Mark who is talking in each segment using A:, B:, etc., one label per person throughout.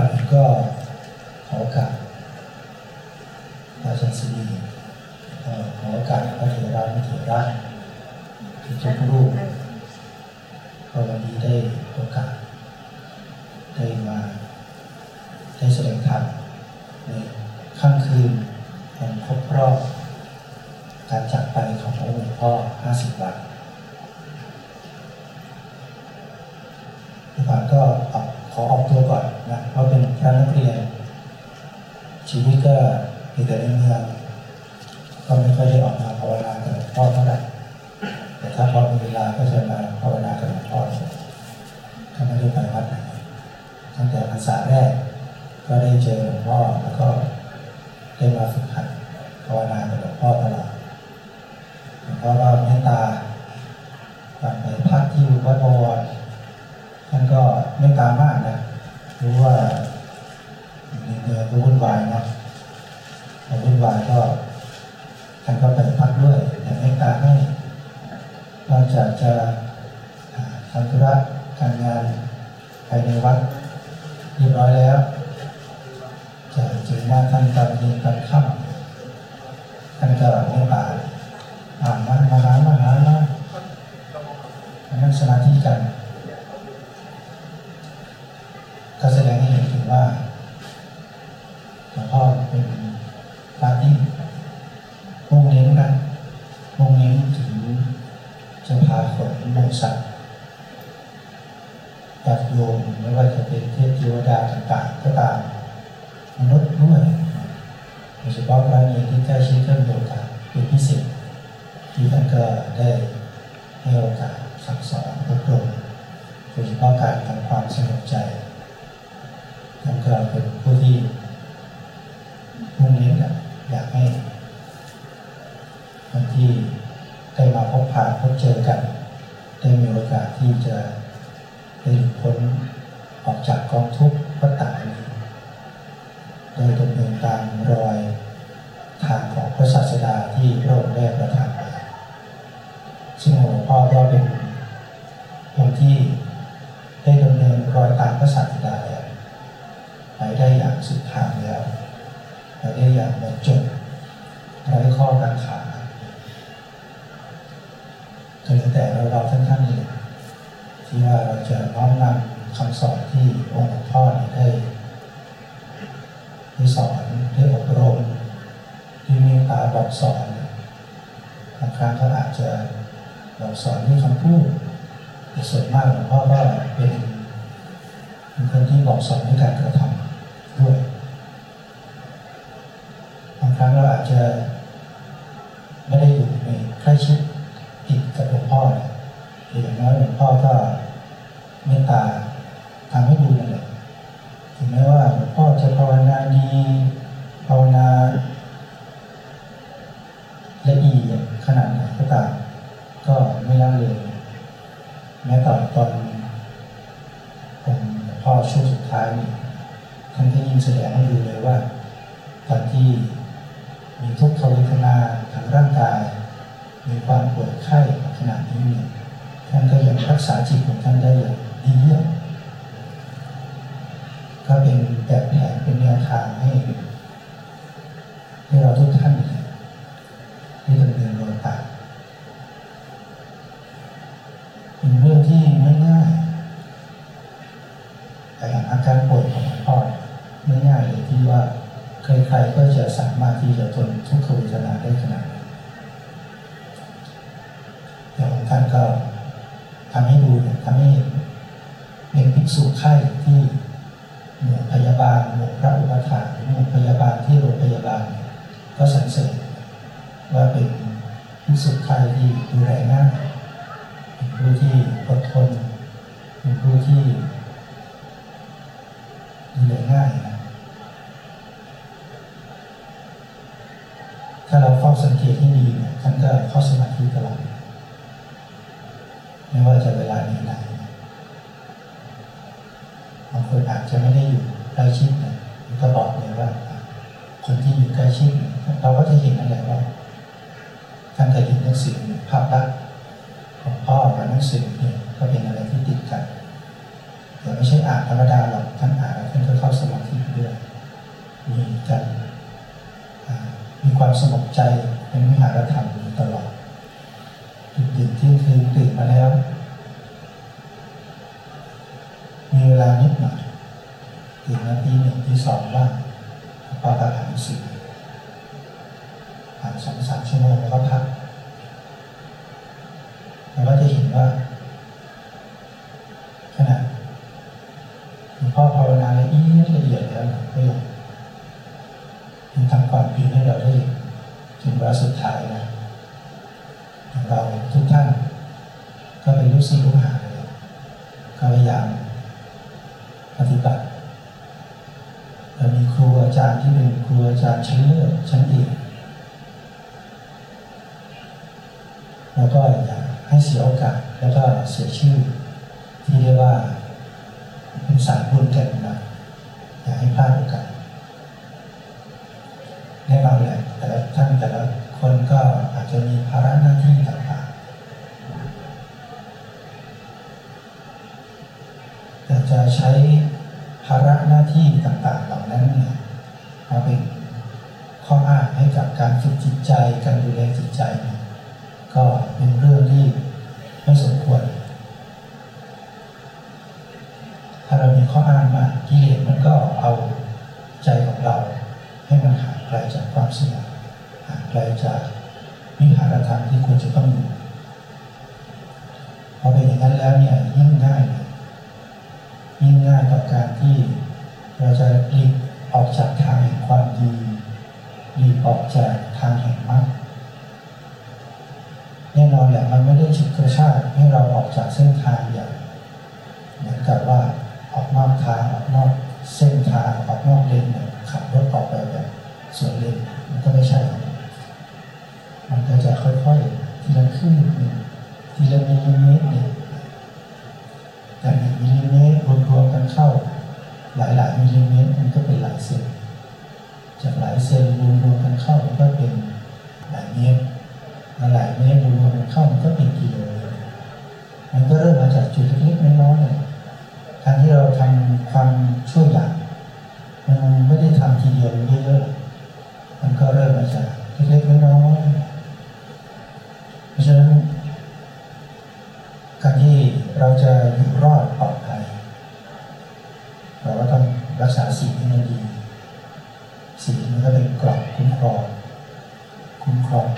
A: ก่อนอื่นก็ขอโอกาสพระอาจารย์ศรีเอ่อขอโอกาสพระเถระมิเถระที่ทุกรูปก็วันนี้ได้โอกาส ได้มาได้แสดงธรรมในค่ำคืนวันครบรอบ การจากไปของพระองค์พ่อ 50 วันทุกท่านก็ออกขอออกตัวก่อนนะ เพราะเป็นพระนักเรียน ชีวิตก็มีแต่ในเมือง ก็ไม่ค่อยได้ออกมาภาวนากับหลวงพ่อเท่าไหร่ แต่ถ้าพอมีเวลาก็จะมาภาวนากับหลวงพ่อถ้าไม่ได้ไปวัดไหนตั้งแต่ภาษาแรก ก็ได้เจอหลวงพ่อแล้วก็ได้มาฝึกหัดภาวนากับหลวงพ่อตลอด หลวงพ่อก็เมตตาตอนไปพักที่วัดบวรท่านก็เมตตามากนะ รู้ว่าอยู่ในเมืองก็วุ่นวายเนาะพอวุ่นวายก็ท่านก็ไปพักด้วยแต่เมตตาให้นอกจากจะอ่าทำธุระการงานภายในวัดเรียบร้อยแล้ว จะเจอหน้าท่านตอนเย็นตอนค่ำท่านก็เมตตา อ่านมามาหามาหามามานั่งสมาธิกัน ก็แสดงให้เห็นถึงว่าหลวงพ่อเป็นพระที่มุ่งเน้นกันมุ่งเน้นถึงจะพาคนบงสัตว์ญาติโยมไม่ว่าจะเป็นเทพเทวดาต่างๆก็ตามมนุษย์ด้วยโดยเฉพาะกรณีที่ใกล้ชิดเรื่องโยคะเป็น พิเศษ ที่ท่านก็ได้ให้โอกาสสั่งสอนอบรมโดยเฉพาะการทำความสงบใจท่านก็เป็นผู้ที่มุ่งเน้นอะอยากให้คนที่ได้มาพบผ่านพบเจอกัน ได้มีโอกาสที่จะได้หลุดพ้นออกจากกองทุกข์ ไปได้อย่างหมดจดไร้ข้อกังขาก็เหลือแต่เราเราท่านท่านๆนี่ที่ว่าเราจะน้อมนำคำสอนที่องค์หลวงพ่อนี่ยได้ได้สอนได้อบรม ที่มตตาบอกสอนบางครั้งก็อาจจะบอกสอนด้วยคำพูดแต่ส่วนมากหลวงพ่อก็เป็นเป็นคนที่บอกสอนด้วยการกระทำ กของหลวงพ่อไม่ง่ายเลยที่ว่าใครๆก็จะสามารถที่จะทนทุกขเวทนาได้ขนาดแต่ของท่านก็ทำให้ดูเนี่ยทำให้เห็นเป็นภิกษุไข้ที่หมู่พยาบาลหมู่พระอุปถาหรือหมู่พยาบาลที่โรงพยาบาล ก็สรรเสริญว่าเป็นผู้สุดท้ที่ดูแลง่ายเป็นผู้ที่อดทนเป็นผู้ที่ ดูแลง่ายนะถ้าเราเฝ้าสังเกตให้ดีเนี่ยท่านก็เข้าสมาธิตลอดไม่ว่าจะเวลาไหนๆบางคนอาจจะไม่ได้อยู่ใกล้ชิดเนี่ยก็บอกเลยว่า คนที่อยู่ใกล้ชิดเนี่ยเราก็จะเห็นนั่นแหละว่าท่านเคยเห็นหนังสือภาพลักษณ์ของพ่อกับหนังสือเนี่ยก็เป็นอะไรที่ติดกันแต่ไม่ใช่อ่านธรรมดา ใจเป็นวิหารธรรมตลอดตื่นที่คืนตื่นมาแล้ว มีเวลานิดหน่อยตื่นมาตีหนึ่งตีสองบ้างพอการอ่านหนังสืออ่านสองสามชั่วโมงแล้วก็พักเราก็จะเห็นว่าขณะหลวงพ่อภาวนาละเอียดละเอียดแล้วก็ยังยังทำความเพียรให้เราได้ถึงวาระสุดท้ายนะเราทุกท่าน ก็เป็นลูกศิษย์ลูกหาเลยก็พยายามปฏิบัติเรามีครูอาจารย์ที่เป็นครูอาจารย์ชั้นเลิศชั้นเอกแล้วก็าให้เสียโอกาสแล้วก็เสียชื่อ ที่เรียกว่าเป็นสายบุญกันนะอย่าให้พลาดโอกาสแน่นอนแหละแต่ละท่านแต่ละคนก็อาจจะมีภาระหน้าที่ต่างๆแต่จะใช้ภาระหน้าที่ต่างๆเหล่านั้นเนี่ยมาเป็นข้ออ้างให้กับการฝึกจิตใจการดูแลจิตใจเนี่ยก็เป็นเรื่องที่ไม่สมควร ถ้าเรามีข้ออ้างมากิเลสมันก็เอาใจของเรา ให้มันห่างไกลจากความสงบห่างไกลจากวิหารธรรมที่ควรจะต้องอยู่พอเป็นอย่างนั้นแล้วเนี่ยยิ่งง่ายเลยยิ่งง่ายต่อการที่เราจะ หลีกออกจากทางแห่งความดีหลีกออกจากทางแห่งมรรคแน่นอนแหละมันไม่ได้ฉุดกระชากให้เราออกจากเส้นทางอย่างเหมือนกับว่าออกนอกทางออกนอกเส้นทางออกนอกเลนขับรถออกไปแบบสวนเลนมันก็ไม่ใช่ มันก็จะค่อย รวมๆกั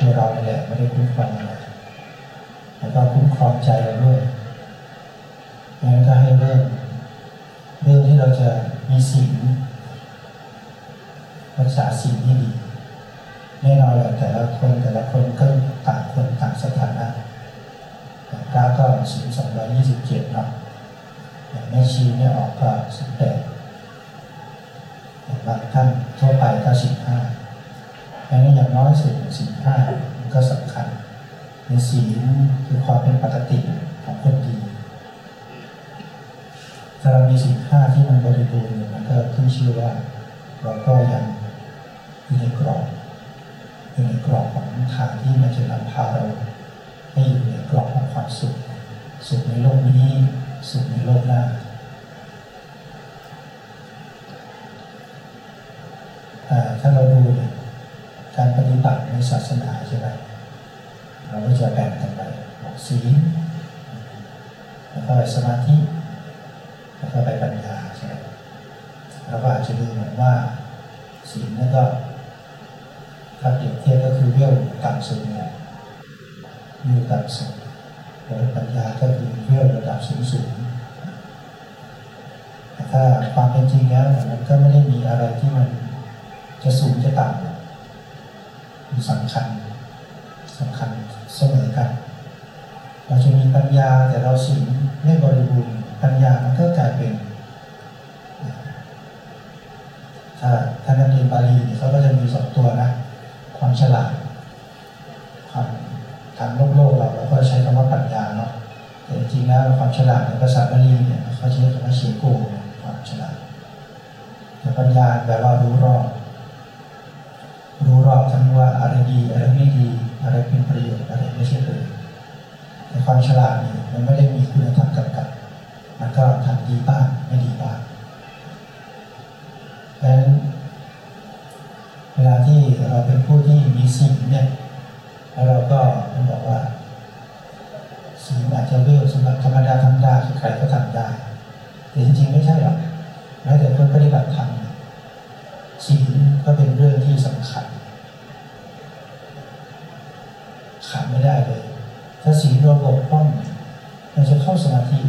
A: ตัวเราแหละไม่ได้คุ้มครองแล้วก็คุ้มครองใจเราด้วยงั้นก็ให้เริ่มเรื่องที่เราจะมีสิ่งรักษาสิ่งที่ดีแน่นอนแหละแต่ละคนแต่ละคนก็ต่างคนต่างสถานะอย่าก็สิงสองร้อยยี่สิบเจ็ดเนาะอย่างแม่ชีเนี่ยออกก็สิบแปดบางท่านทั่วไปก็สิบห้า ดังนั้นอย่างน้อยสุดสิบห้ามันก็สำคัญในศีคือความเป็นปกติของคนดีถ้าเรามีสิบห้าที่มันบริบูรณ์มันก็ขึ้นชื่อว่าเราก็ยังอยู่ในกรอบอยู่ในกรอบของทางที่มันจะนำพาเราให้อยู่ในกรอบของความสุขสุขในโลกนี้สุขในโลกหน้าเราดูเนี่ยการป ศาสนาใช่ไหมเราก็จะแบ่งกันไปบอกศีลแล้วก็ไปสมาธิแล้วก็ไปปัญญาใช่ไหมเราก็อาจจะดูเหมือนว่าศีลนั่นก็ถ้าเปรียบเทียบก็คือเรื่องต่ำสุดเนี่ยอยู่ต่ำสุดแต่ปัญญาก็คือเรื่องระดับสูงสูงแต่ถ้าความเป็นจริงแล้วมันก็ไม่ได้มีอะไรที่มันจะสูงจะต่ำำคัญสำคัญเสมอกัน เราจะมีปัญญาแต่เราศีลไม่บริบูรณ์ปัญญามันก็กลายเป็นถ้าท่านนักเรียนบาลีเขาก็จะมีสองตัวนะ ความฉลาดความทางโลกโลกเราเราก็ใช้คำว่าปัญญาเนาะแต่จริงๆแล้วความฉลาดในภาษาบาลีเนี่ยเขาใช้คำว่าเชโกความฉลาดแต่ปัญญาแปลว่ารู้รอบ อะไรดีอะไรไม่ดี อะไรเป็นประโยชน์อะไรไม่ใช่ประโยชน์แต่ความฉลาดเนี่ยมันไม่ได้มีคุณธรรมกำกับ มันก็ทำดีบ้างไม่ดีบ้างดังนั้นเวลาที่เราเป็นผู้ที่มีสิ่งเนี่ยแล้วเราก็ต้องบอกว่าสิ่งอาจจะเลือสำหรับธรรมดาธรรมดาใครก็ทำได้แต่จริงๆไม่ใช่หรอกแม้แต่คนปฏิบัติธรรมสิ่งก็เป็นเรื่องที่สำคัญ ขาดไม่ได้เลย ถ้าศีลเราบกพร่องเราจะเข้าสมาธิ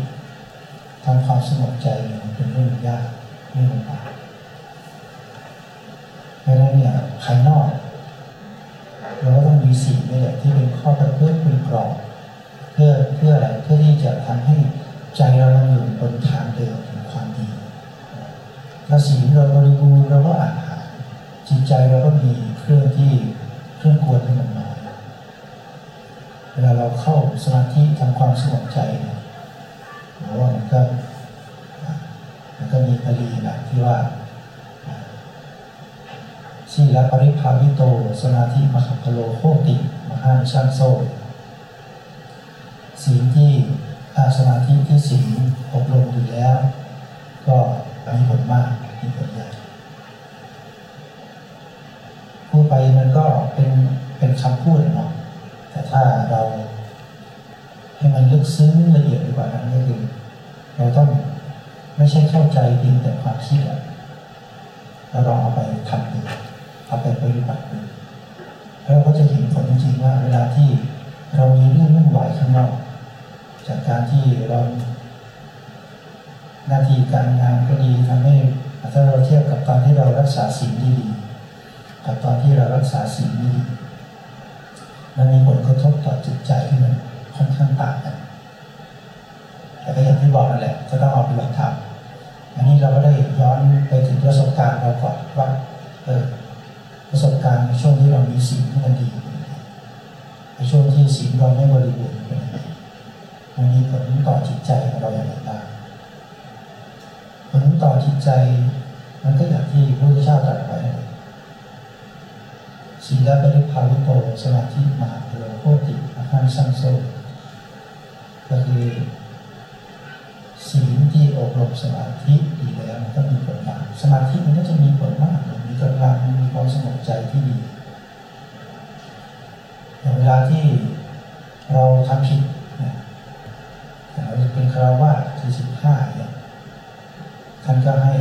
A: ทำความสงบใจเป็นเรื่องยากเรื่องลำบากเพราะฉะนั้นเนี่ยภายนอกเราก็ต้องมีสิ่งนี่แหละที่เป็นข้อประพฤติเป็นกรอบเพื่อเพื่ออะไรเพื่อที่จะทำให้ใจเราอยู่บนทางเดินของความดีถ้าศีลเราบริบูรณ์เราก็อ่านหาจิตใจเราก็มีเครื่องที่เครื่องกวนให้มันนอยเว ลาเราเข้าสมาธิทำความสงบใจเนี่ยเพราะว่ามันก็มันก็มีปรีนะที่ว่าสีลปริภาวิโต สมาธิมหัพโลโคติมหาชันโซศีลที่อาสมาธิที่ศีลอบรมอยู่แล้ว ก็มีผลมากมีผลใหญ่พูดไปมันก็เป็นเป็นคำพูดเนาะ ถ้าเราให้มันลึกซึ้งละเอียดดีกว่านั้นก็คือเราต้องไม่ใช่เข้าใจเพียงแต่ความคิดอะเราลองเอาไปทำดูเอาไปปฏิบัติดูแล้วเราก็จะเห็นผลจริงๆว่า เวลาที่เรามีเรื่องวุ่นวายข้างนอกจากการที่เราหน้าที่การงานก็ดีทำให้ถ้าเราเทียบกับตอนที่เรารักษาสิ่งดีกับตอนที่เรารักษาสิ่งดี มันมีผลกระทบต่อจิตใจที่มันค่อนข้างต่างกัน แต่ก็อย่างที่บอกนั่นแหละก็ต้องเอาไปบัตรทำอันนี้เราก็ได้ย้อนไปถึงประสบการณ์เราก่อนว่าเออประสบการณ์ในช่วงที่เรามีสิ่งที่มันดีในช่วงที่สิ่งเราไม่บริบูรณ์มันมีผลต่อจิตใจของเราอย่างไรบ้างผลต่อจิตใจ มันก็อย่างที่พระพุทธเจ้าตรัสไว้ ศีลปริภาวิโตสมาธิมหาโลโคติอาหารสังโซก็คือศีลที่อบรมสมาธิดีแล้วมันก็มีผลมากสมาธิมันก็จะมีผลมากมีกำลังมีความสงบใจที่ดีอย่างเวลาที่เราทำผิดเนี่ยเราจะเป็นคราวาสที่สิบห้าเนี่ยท่านก็ให้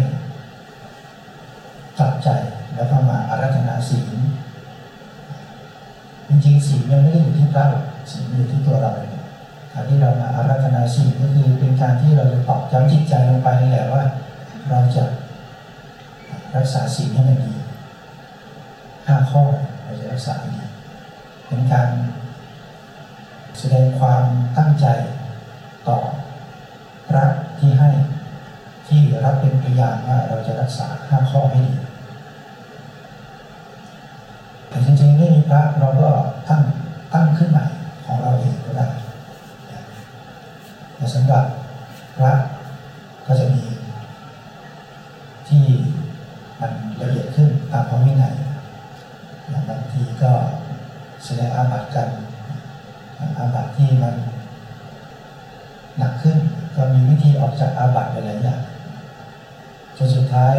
A: ตัดใจแล้วก็มาอารัธนาศีล จริงๆศีลมันไม่ได้อยู่ที่พระหรอกศีลอยู่ที่ตัวเราเองการที่เรามาอารัธนาศีลก็คือเป็นการที่เราจะตอกย้ำจิตใจลงไปนี่แหละว่า เราจะรักษาศีลให้มันดีห้าข้อเราจะรักษาดีเป็นการแสดงความตั้งใจต่อพระที่ให้ที่รับเป็นพยานว่าเราจะรักษาห้าข้อให้ดี แต่จริงๆไม่มีพระเราก็ตั้งตั้งขึ้นใหม่ของเราเองก็ได้แต่สำหรับพระก็จะมีที่มันละเอียดขึ้นตามพระวินัยอย่างบางทีก็แสดงอาบัติกันอาบัติที่มันหนักขึ้นก็มีวิธีออกจากอาบัติหลายอย่างจนสุดท้าย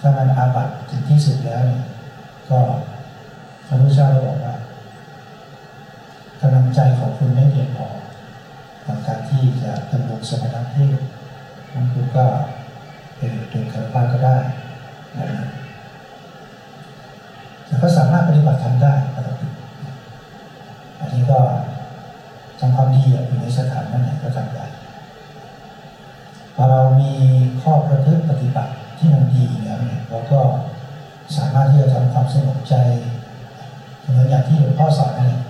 A: ถ้ามันอาบัติถึงที่สุดแล้วเนี่ย สมณเพศนั่นคือก็เป็นโดยการบ้านก็ได้นะแต่ก็สามารถปฏิบัติทำได้ปกติอันนี้ก็ทำความดีอยู่ในสถานไหนก็ทำได้พอเรามีข้อประพฤติปฏิบัติที่มันดีแล้วเนี่ยเราก็สามารถที่จะทำความสงบใจเหมือนอย่างที่หลวงพ่อสอนนั่นแหละ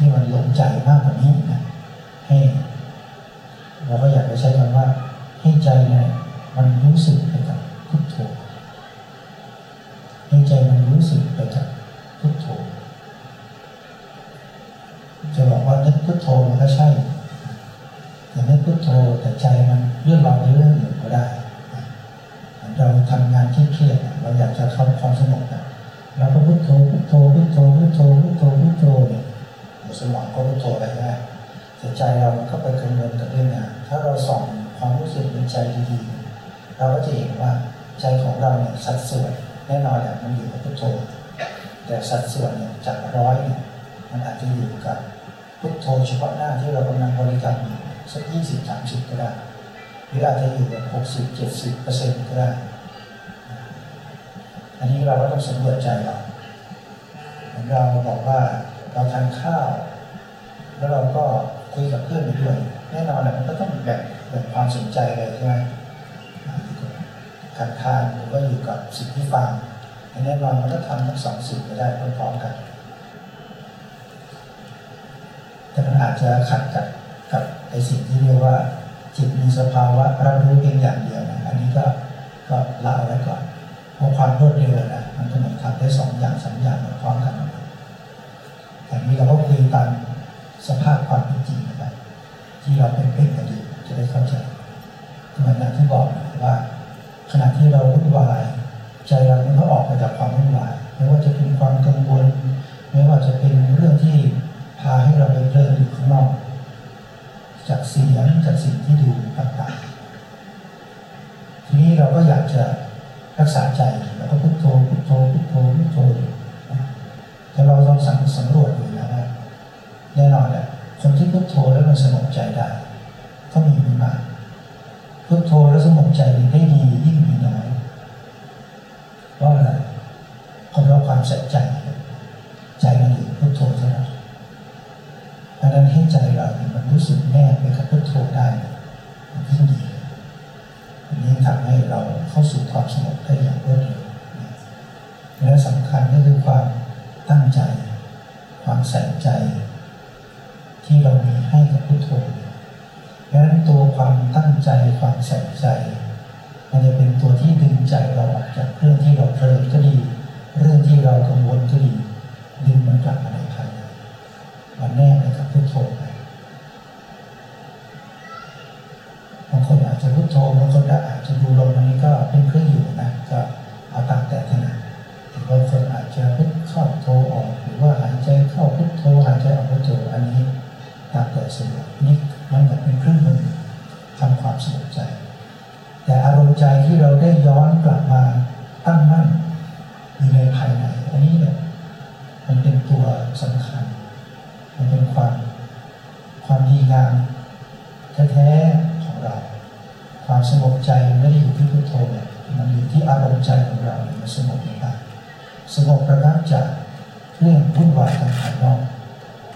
A: ที่มันหลงใจมากกว่านี้นะให้เราก็อยากจะใช้คำว่า ให้ใจเนี่ยมันรู้สึกไปกับพุทโธให้ใจมันรู้สึกไปกับพุทโธจะบอกว่านึกพุทโธมันก็ใช่แต่นึกพุทโธแต่ใจมันเลื่อนลอยไปเรื่องอื่นก็ได้เราทำงานเครียดเราอยากจะเข้าความสงบ สมองก็พุทโธไปได้แต่ใจเรามันก็ไปกังวลกับเรื่องงานถ้าเราส่องความรู้สึกในใจดีๆ เราก็จะเห็นว่าใจของเราเนี่ยสัดส่วนแน่นอนแหละมันอยู่กับพุทโธ แต่สัดส่วนเนี่ยจากร้อยเนี่ยมันอาจจะอยู่กับพุทโธเฉพาะหน้าที่เรากำลังบริกรรมสักยี่สิบสามสิบก็ได้หรืออาจจะอยู่กับหกสิบเจ็ดสิบเปอร์เซ็นต์ก็ได้ อันนี้เราก็ต้องสำรวจใจเราเหมือนเราบอกว่าเราทานข้าว แล้วเราก็คุยกับเพื่อนด้วยแน่นอนแหละมันก็ต้องแบ่งแบ่งความสนใจเลยใช่ไหมการทานหรือว่าอยู่กับสิ่งที่ฟังแน่นอนมันก็ทำทั้งสองสิ่งไปได้พร้อมๆกัน แต่มันอาจจะขัดกับกับในสิ่งที่เรียกว่า จิตมีสภาวะรับรู้เพียงอย่างเดียวนะอันนี้ก็ก็ละเอาไว้ก่อนเพราะความรวดเร็วนะมันก็เหมือนทำได้สองอย่างสามอย่างพร้อมกันแต่นี้เราก็คุยตาม สภาพความเป็นจริงนะครับที่เราเป็นเป็นกันอยู่จะได้เข้าใจเหมือนอย่างที่บอกว่า ขณะที่เราวุ่นวายใจเรามันก็ออกมาจากความวุ่นวายไม่ว่าจะเป็นความกังวลไม่ว่าจะเป็นเรื่องที่พาให้เราไปเพลินอยู่ข้างนอก จากเสียงจากสิ่งที่ดูต่างๆทีนี้เราก็อยากจะรักษาใจเราก็พุทโธพุทโธพุทโธพุทโธแต่เราลองสังสำรวจดู แน่นอนแหละคนที่พุทโธแล้วมันสงบใจได้ ก็มีม่มากพุทโธแล้วสงบใจได้ดียิ่งมีน้อยเพราะอะไรเพราะเราความใส่ใจ ใจมันอยู่พุทโธเท่านั้นดังนั้นให้ใจเราเนี่ยมันรู้สึกแนบไปกับพุทโธได้มันยิ่งดีอันนี้ทำให้เราเข้าสู่ความสงบได้อย่างรวดเร็วและสำคัญก็คือความตั้งใจ ความใส่ใจ ที่เรามีให้กับพุทโธดังนั้นตัวความตั้งใจความใส่ใจ มันจะเป็นตัวที่ดึงใจเราออกจากเรื่องที่เราเพลินก็ดี เรื่องที่เรากังวลก็ดีดึงมันกลับมาในภายในมันแนบไปกับพุทโธไปบางคนอาจจะพุทโธบางคนอาจจะดูลมอันนี้ก็เป็นเครื่องอยู่นะก็เอาตามแต่ถนัดหรือบางคนอาจจะพุทเข้าโธออก หรือว่าหายใจเข้าพุทโธหายใจออกพุทโธอันนี้ สะดวกนี่มันเหมือนเป็นเครื่องมือทำความสงบใจ แต่อารมณ์ใจที่เราได้ย้อนกลับมาตั้งมั่นอยู่ในภายในอันนี้เนี่ยมันเป็นตัวสำคัญ มันเป็นความความดีงามแท้ๆของเรา ความสงบใจไม่ได้อยู่ที่พุทโธเนี่ยมันอยู่ที่อารมณ์ใจของเราที่มันสงบไม่ได้สงบระงับจากเรื่องวุ่นวายทางภายนอก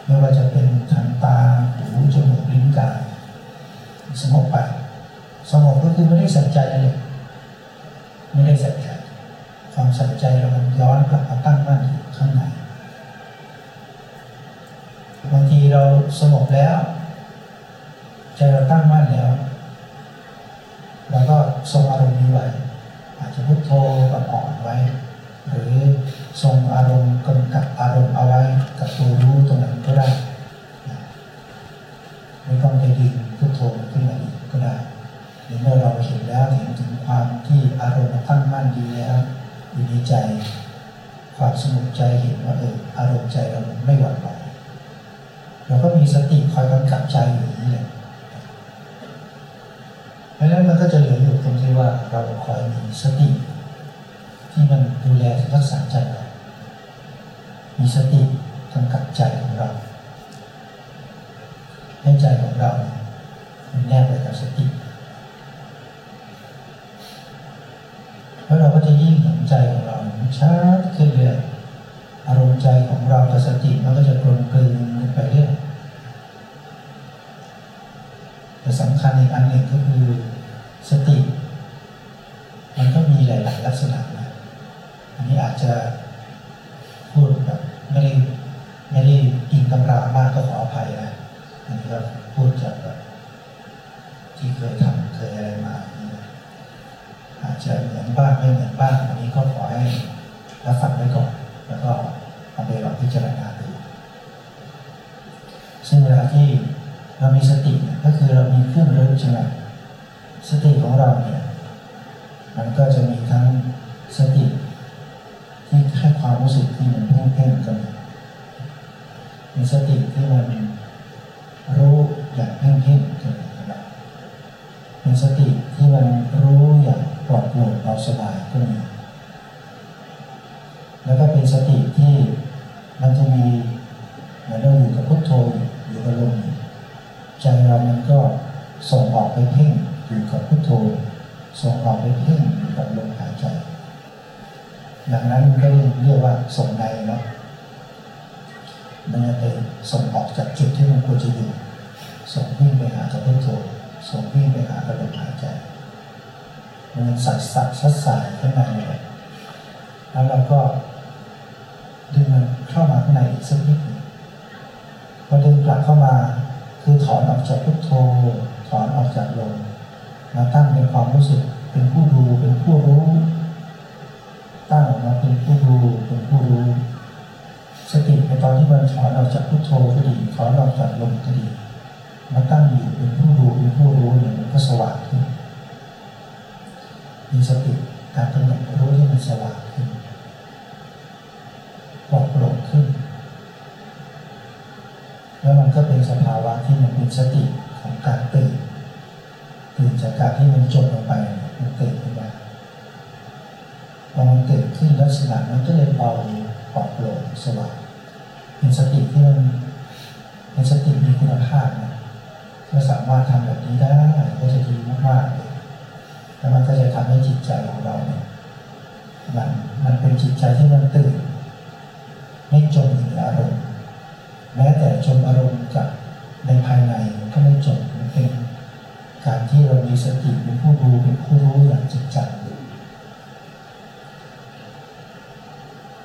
A: ไม่ว่าจะเป็นทางตาหูจมูกลิ้นกายสงบไปสงบก็คือไม่ได้ใส่ใจอะไรเลยไม่ได้ใส่ใจความใส่ใจเรามันย้อนกลับมาตั้งมั่นอยู่ข้างในบางทีเราสงบแล้ว ใจเราตั้งมั่นแล้วเราก็ทรงอารมณ์นี้ไว้อาจจะพุทโธอ่อนไว้ หรือทรงอารมณ์กำกับอารมณ์เอาไว้กับตัวรู้ตรงนั้นก็ได้ไม่ต้องไปดึงพุทโธขึ้นมาอีกก็ได้หรือเมื่อเราเห็นแล้วเห็นถึงความที่อารมณ์ตั้งมั่นดีแล้วอยู่ในใจ ความสงบใจเห็นว่าเอออารมณ์ใจเราไม่หวั่นไหวเราก็มีสติคอยกำกับใจอยู่นี่แหละเพราะฉะนั้นมันก็จะเหลืออยู่ตรงที่ว่าเราคอยมีสติ ที่มันดูแลรักษาใจเรามีสติกำกับใจของเราให้ใจของเรามันแนบไปกับสติแล้วเราก็จะยิ่งเห็นใจของเราชัดขึ้นเรื่อยอารมณ์ใจของเรากับสติมันก็จะกลมกลืนไปเรื่อยแต่สำคัญอีกอันหนึ่งก็คือสติ มันก็มีหลาย ๆ ลักษณะ จจะพูดแบบไม่ได้ไม่ได้อิงตำรามากก็ขออภัยนะอันนี้ก็พูดจากแบบที่เคยทำเคยอะไรมาอาจจะเหมือนบ้างไม่เหมือนบ้างอันนี้ก็ขอให้รับฟังไว้ก่อน แล้วก็เอาไปลองพิจารณาดูซึ่งเวลาที่เรามีสติเนี่ยก็คือเรามีเครื่องระลึกใช่ไหมสติของเราเนี่ยมันก็จะมีทั้ง ความรู้สึกที่มันเพ่งๆกันมีสติที่มันรู้อย่างเพ่งๆกันนะครับเป็นสติที่มันรู้อย่างปลอดโปร่งเบาสบายก็มีแล้วก็เป็นสติที่มันจะมีเหมือนเราอยู่กับพุทโธอยู่กับลมใจเรามันก็ส่งออกไปเพ่งอยู่กับพุทโธส่งออกไปเพ่งอยู่กับลมหายใจ ดังนั้นก็เรียกว่าส่งในเนาะมันจะไปส่งออกจากจุดที่มันควรจะอยู่ ส่งวิ่งไปหากับพุทโธส่งวิ่งไปหากับลมหายใจ มันสัดสัดสัดสายข้างในเลยแล้วเราก็ดึงมันเข้ามาข้างในอีกสักนิดหนึ่งพอดึงกลับเข้ามาคือถอนออกจากพุทโธถอนออกจากลมมาตั้งเป็นความรู้สึกเป็นผู้ดูเป็นผู้รู้ เป็นผู้รู้สติในตอนที่มันถอนออกจากพุทโธก็ดีถอนออกจากลมก็ดีมาตั้งอยู่เป็นผู้ดูเป็นผู้รู้เนี่ยมันก็สว่างขึ้นมีสติการกำหนดรู้ที่มันสว่างขึ้นปลอดโปร่งขึ้น แล้วมันก็เป็นสภาวะที่มันเป็นสติของการตื่นตื่นจากการที่มันจมลงไปมันตื่น บาปลอดโปร่งสว่างเป็นสติที่มันเป็นสติมีคุณภาพนะถ้าสามารถทำแบบนี้ได้ก็จะดีมากๆเลยแล้วมันก็จะทำให้จิตใจของเราเนี่ยมันมันเป็นจิตใจที่มันตื่น ไม่จมอยู่ในอารมณ์ แม้แต่จมอารมณ์กับในภายในก็ไม่จมมันเป็นการที่เรามีสติเป็นผู้รู้อย่างจริงจัง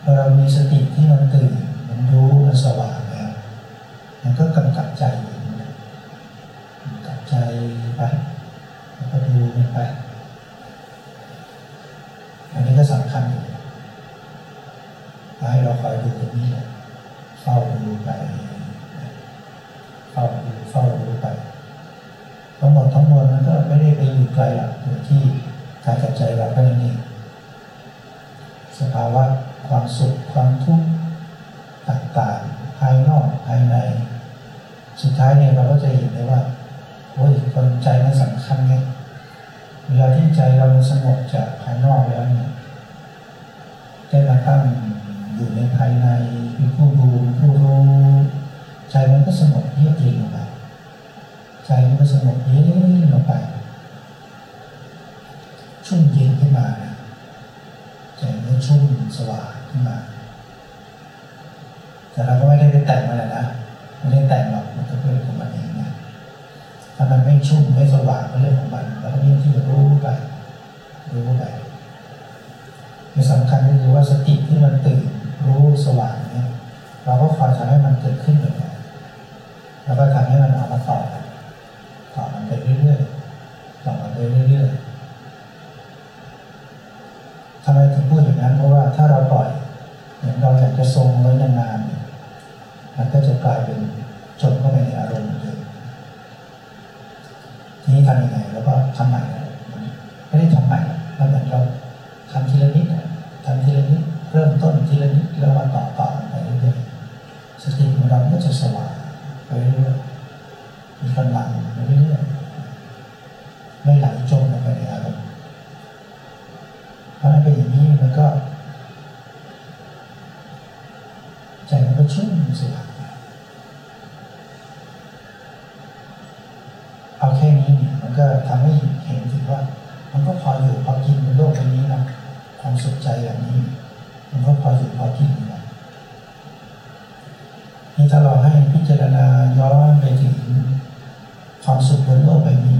A: พอเรามีส ติที่มันตื่นมันรู้มันสว่างแล้วมันก็กำกับใจกำกับใจไปแล้วก็ดูมันไป อันนี้ก็สำคัญอยู่ให้เราคอยดูตรงนี้แหละเฝ้าดูไปเฝ้าดูเฝ้าดูไปทั้งหมดทั้งมวลมันก็ไม่ได้ไปอยู่ไกลหรอกอยู่ที่กายกับใจเราแค่นั้นเองายเนี่ยเราก็จะเห็นเลยว่าโอ้ยคนใจมันสำคัญไงเวลาที่ใจเรามันสงบจากภายนอกแล้วเนี่ยได้มาตั้งอยู่ในภายในเป็นผู้ดูผู้รู้ใจมันก็สงบเยือกเย็นลงไปใจมันก็สงบเย็นลงไปชุ่มเย็นขึ้นมาใจมันชุ่มสว่างขึ้นมา แต่เราก็ไม่ได้ไปแต่งมันนะไม่ได้แต่งหรอกมันก็เป็นของมันเองนะถ้ามัน ไม่ชุ่มไม่สว่างก็เรื่องของมันแล้วก็นี่ที่รู้ไปรู้ไปที่สำคัญก็คือว่าสติที่มันตื่นรู้สว่างเนี่ยเราก็คอยทำให้มันเกิดขึ้นบ่อยๆ เอาแค่นี้มันก็ทำให้เห็นถึงว่า มันก็พออยู่พอกินบนโลกใบนี้นะความสุขใจแบบนี้ มันก็พออยู่พอกินนะนี่ถ้าเราให้พิจารณาย้อนไปถึงความสุขบนโลกใบนี้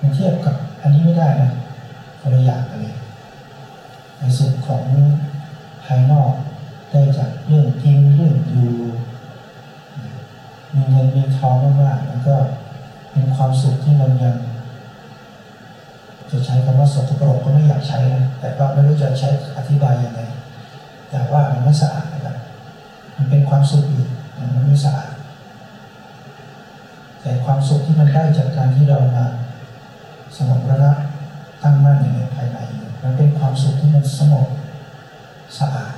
A: มันเทียบกับอันนี้ไม่ได้นะคนละอย่างกันเลยในสุขของ ที่มันยังจะใช้คำว่าสกปรกก็ไม่อยากใช้นะแต่ว่าไม่รู้จะใช้อธิบายยังไงแต่ว่ามันไม่สะอาดนะครับมันเป็นความสุขอยู่มันไม่สะอาดแต่ความสุขที่มันได้จากการที่เรามาสงบระงับตั้งมั่นอยู่ในภายในที่มันสงบสะอาด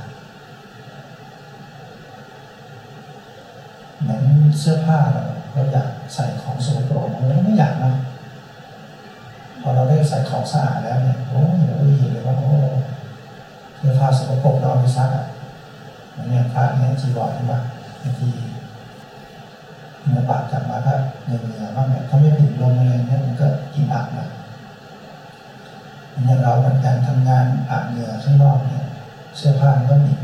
A: เหมือนเสื้อผ้าเราเราอยากใส่ของสกปรกเราไม่อยาก สะอาดแล้วเนี่ยโอ้ยเราเห็นเลยว่าโอ้เสื้อผ้าสกปรกเราเอาไปซักอะเหมือนอย่างพระเนี่ยจีวรใช่ปะบางทีเนื้อบาดกลับมาก็เหนื่อยๆบ้างเนี่ยถ้าไม่ถึงลมอะไรเนี่ยมันก็กินอักนะอย่างเราเป็นการทำงานอาบเหงื่อข้างนอกเนี่ยเสื้อผ้ามันก็หนี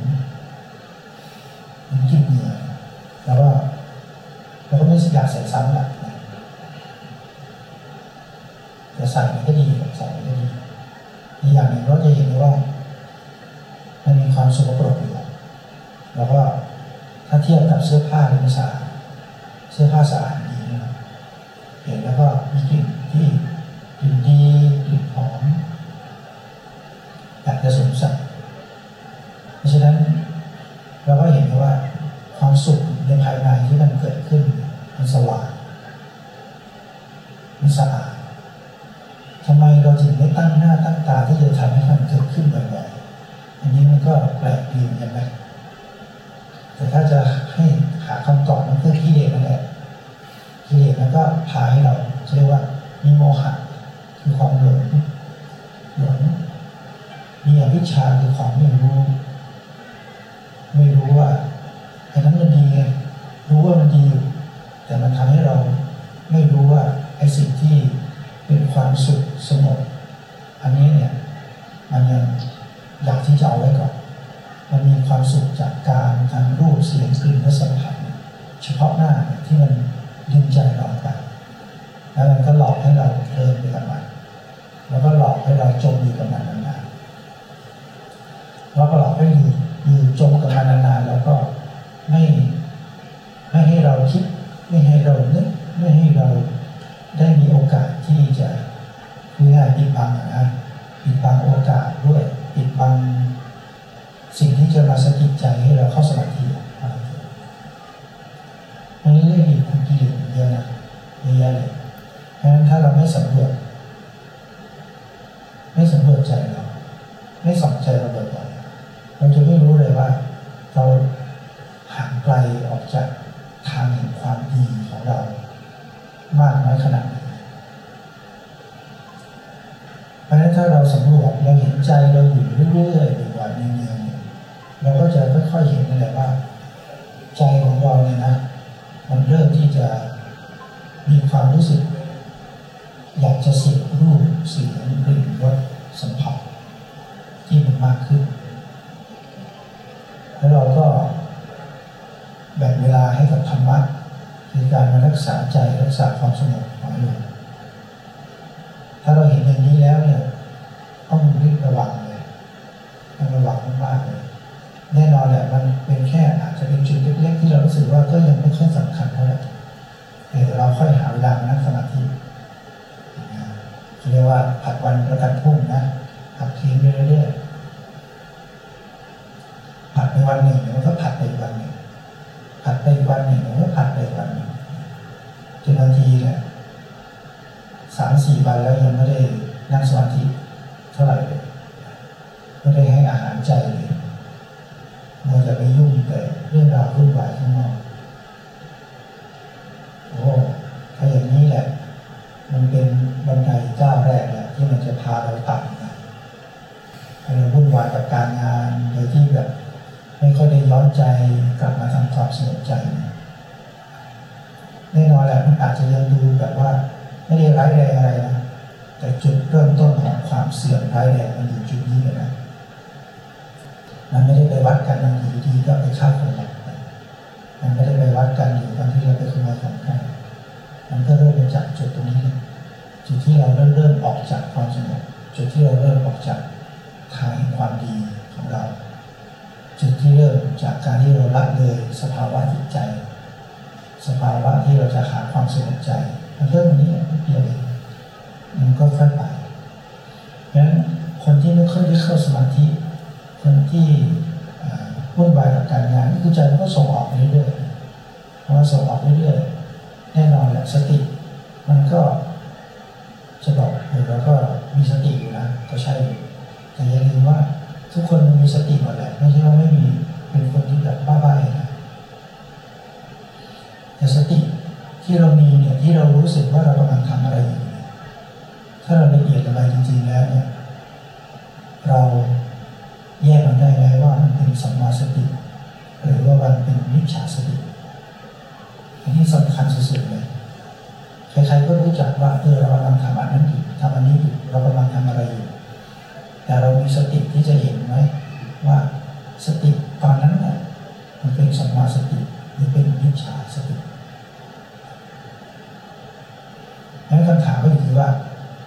A: เสื้อผ้าที่สะอาดเสื้อผ้าสะอาดดีนะครับเห็นแล้วก็มีกลิ่นที่กลิ่นดีกลิ่นหอมอยากจะสวมใส่เพราะฉะนั้นเราก็เห็นว่าความสุขในภายในที่มันเกิดขึ้น มันสว่างมันสะอาดทำไมเราถึงไม่ตั้งหน้าตั้งตาที่จะทำให้มันเกิดขึ้นบ่อยๆอันนี้มันก็แปลกดีเหมือนกันนะแต่ถ้าจะ หาคำตอบมันคือกิเลสนั่นแหละกิเลสมันก็พาให้เราเรียกว่ามีโมหะคือความหลงหลงมีอวิชชาคือความไม่รู้ ไม่รู้ว่าไอ้นั้นมันดีไงรู้ว่ามันดี แต่มันทำให้เราไม่รู้ว่าไอ้สิ่งที่เป็นความสุขสงบอันนี้เนี่ยมันยังอยากที่จะเอาไว้ก่อนมันมีความสุขจากการทางรูปเสียงกลิ่นและสัมผัส เฉพาะหน้าที่มันดึงใจเราไปแล้วมันก็หลอกให้เราเพลินไปกับมันแล้วก็หลอกให้เราจมอยู่กับมันนานๆแล้วก็หลอกให้อยู่อยู่จมกับมันนานๆแล้วก็ไม่ไม่ให้เราคิด ไม่ให้เรานึกไม่ให้เราได้มีโอกาสที่จะคือง่ายปิดบังนะปิดบังโอกาสด้วยปิดบังสิ่งที่จะมาสะกิดใจให้เราเข้าสมาธิมันเรื่องอีกคุณกิเลสเยอะนะเยอะแยะเลยเพราะฉะนั้นถ้าเราไม่สำรวจไม่สำรวจใจเรา ไม่ส่องใจเราบ่อยๆเราจะไม่รู้เลยว่า เราห่างไกลออกจากทางแห่งความดีของเรา มากน้อยขนาดไหนเพราะฉะนั้นถ้าเราสำรวจเราเห็นใจเราอยู่เรื่อยๆบ่อยๆเนืองๆเราก็จะค่อยๆเห็นนั่นแหละว่า ใจของเราเนี่ยนะ มันเริ่มที่จะมี ความรู้สึก อยากจะเสพรูปเสียงกลิ่นรสสัมผัส ที่มันมากขึ้น แล้วเราก็แบ่งเวลาให้กับธรรมะคือการมารักษาใจรักษาความสงบของเราถ้าเราเห็นอย่างนี้แล้วเนี่ยต้องรีบระวังเลยต้องระวังมากๆเลยแน่นอนแหละมันเป็นแค่อาจจะเป็นจุดเล็กๆที่เรารู้สึกว่าก็ยังไม่ค่อยสำคัญเท่าไหร่แต่เราค่อยหา ลามานั่งสมาธิเขาเรียกว่าผัดวันประกันพรุ่งนะผัดทิ้งเรื่อยๆผัดไปวันหนึ่งเดี๋ยวมันก็ผัดไปวันหนึ่งผัดไปวันหนึ่งเดี๋ยวก็ผัดไปวันหนึ่งจนบางทีเนี่ยสามสี่วันแล้วยังไม่ได้นั่งสมาธิ ใจกลับมาทำความสงบใจแน่นอนแหละมันอาจจะยังดูแบบว่า ไม่ได้ร้ายแรงอะไรนะแต่จุดเริ่มต้นของความเสื่อมร้ายแรงมันอยู่จุดนี้เลยนะมันไม่ได้ไปวัดกันบางทีดีก็ไปฆ่าคนหลักมันไม่ได้ไปวัดกันอยู่ตอนที่เราไปขโมยของใครมันก็เริ่มมาจากจุดตรงนี้จุดที่เราเริ่มเริ่มออกจากความสงบจุดที่เราเริ่มออกจากทางแห่งความดี ที่เริ่มจากการที่เราละเลยสภาวะจิตใจ สภาวะที่เราจะหาความสงบใจมันเริ่มนี้เดียวเองมันก็ค่อยไปเพราะฉะนั้นคนที่ไม่ค่อยได้เข้าสมาธิ คนที่วุ่นวายกับการงานคือใจมันก็ส่งออกเรื่อยๆเพราะว่าส่งออกเรื่อยๆแน่นอนแหละสติ มันก็จะบอกเออเราก็มีสติอยู่นะก็ใช่อยู่แต่อย่าลืมว่า ทุกคนมีสติหมดแหละไม่ใช่ว่าไม่มีเป็นคนที่แบบบ้าๆนะแต่สติที่เรามีเนี่ยที่เรารู้สึกว่าเรากำลังทำอะไรอยู่ถ้าเราละเอียดอะไรจริงๆแล้วเนี่ยเราแยกมันได้ไหมว่ามันเป็นสัมมาสติ หรือว่ามันเป็นมิจฉาสติอันนี้สำคัญสุดๆเลยใครๆก็รู้จักว่าเออเรากำลังทำอันนั้นอยู่ทำอันนี้อยู่เรากำลังทำอะไรอยู่ มีสติที่จะเห็นไหมว่าสติตอนนั้นน่ะมันเป็นสัมมาสติหรือเป็นมิจฉาสติแล้วคำถามก็คือว่า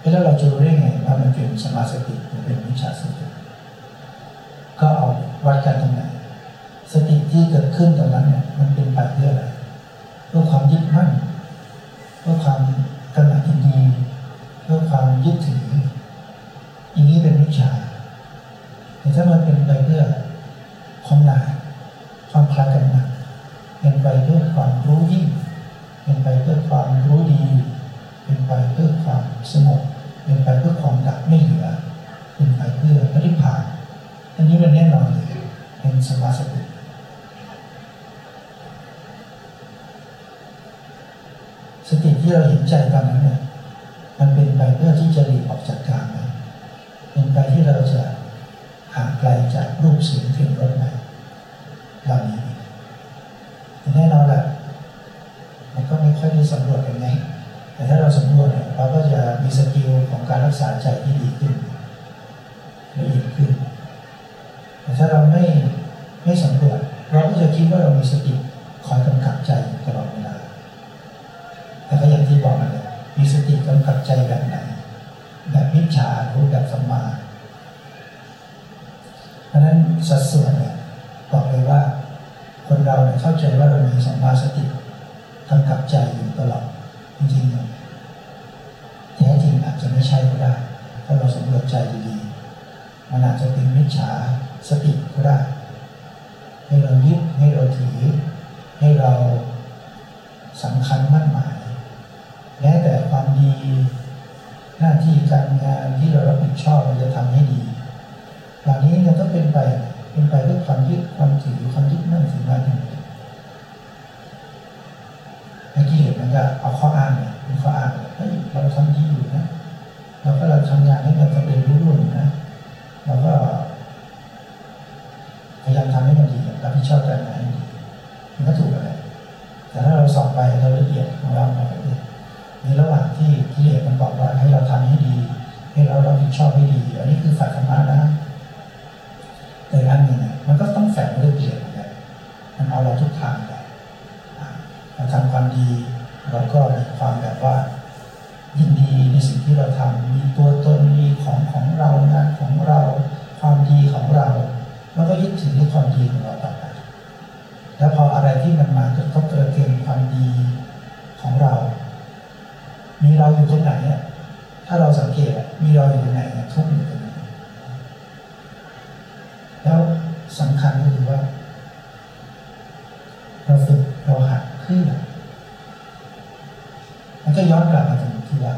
A: แล้วเราจะรู้ได้ไงว่ามันเป็นสมาสติหรือเป็นมิจฉาสติก็เอาวัดกันต เป็นไปเพื่อความดับไม่เหลือเป็นไปเพื่อปฏิภาณอันนี้มันแน่นอนเลยเป็นสมาสติสติที่เราเห็นใจตอนนั้นเป็นไปเพื่อที่จะหลีกออกจากกามไหมเป็นไปที่เราจะห่างไกลจากรูปเสียงกลิ่นรสไหมเหล่านี้แน่นอนแหละมันก็ไม่ค่อยได้สำรวจกันไงแต่ถ้าเราสำรวจเนี่ยเราก็จะมีสกิลของกา รักษาใจที่ดีขึ้นละเอียดขึ้น แต่ถ้าเราไม่ไม่สำรวจเราก็จะคิดว่าเรามีสติคอยกำกับใจตลอดเวลาแต่ก็อย่างที่บอกนั่นแหละมีสติกำกับใจแบบไหน แบบมิจฉาหรือแบบสัมมาเพราะนั้นสัดส่วนเนี่ยบอกเลยว่า คนเราเนี่ยเข้าใจว่าเรามีสัมมาสติกำกับใจอยู่ตลอดจริงๆ ถ้าเราสำรวจใจดีๆมันอาจจะเป็นมิจฉาสติก็ได้ ให้เรายึดให้เราถือ ให้เราสำคัญมั่นหมายแม้แต่ความดี หน้าที่การงานที่เรารับผิดชอบเราจะทำให้ดีเหล่านี้มันก็เป็นไปเป็นไปด้วยความยึดความถือความยึดมั่นถือมั่นเมื่อกี้เห็นมันก็เอาข้ออ้างเนี่ยเป็นข้ออ้างเฮ้ยเราทำดีอยู่ เราทำงานให้มันสำเร็จรุ่งเรืองนะเราก็พยายามทำให้มันดีรับผิดชอบการงานดีมันก็ถูกอะไรแต่ถ้าเราสอบไปเราละเอียดของเราไปในระหว่างที่ที่เอกมันบอกว่าให้เราทำให้ดี ให้เรารับผิดชอบให้ดี อันนี้คือฝ่ายธรรมะนะแต่อันหนึ่งมันก็ต้องแฝงด้วยเกียรตินะมันเอาเราทุกทางเลยเราทำความดี เราก็มีความแบบว่ายินดีในสิ่งที่เราทำ มีตัวตนมีของของเรางานของเรา ความดีของเรา แล้วก็ยึดถือในความดีของเราต่อไป แล้วพออะไรที่มันมากระทบกระเทือนความดีของเรา มีเราอยู่ตรงไหนเนี่ยถ้าเราสังเกตมีเราอยู่ตรงไหนทุกอยู่ตรงไหนแล้วสำคัญก็คือว่า เราฝึกเราหัดเพื่อมันก็ย้อนกลับมาถึงที่ว่า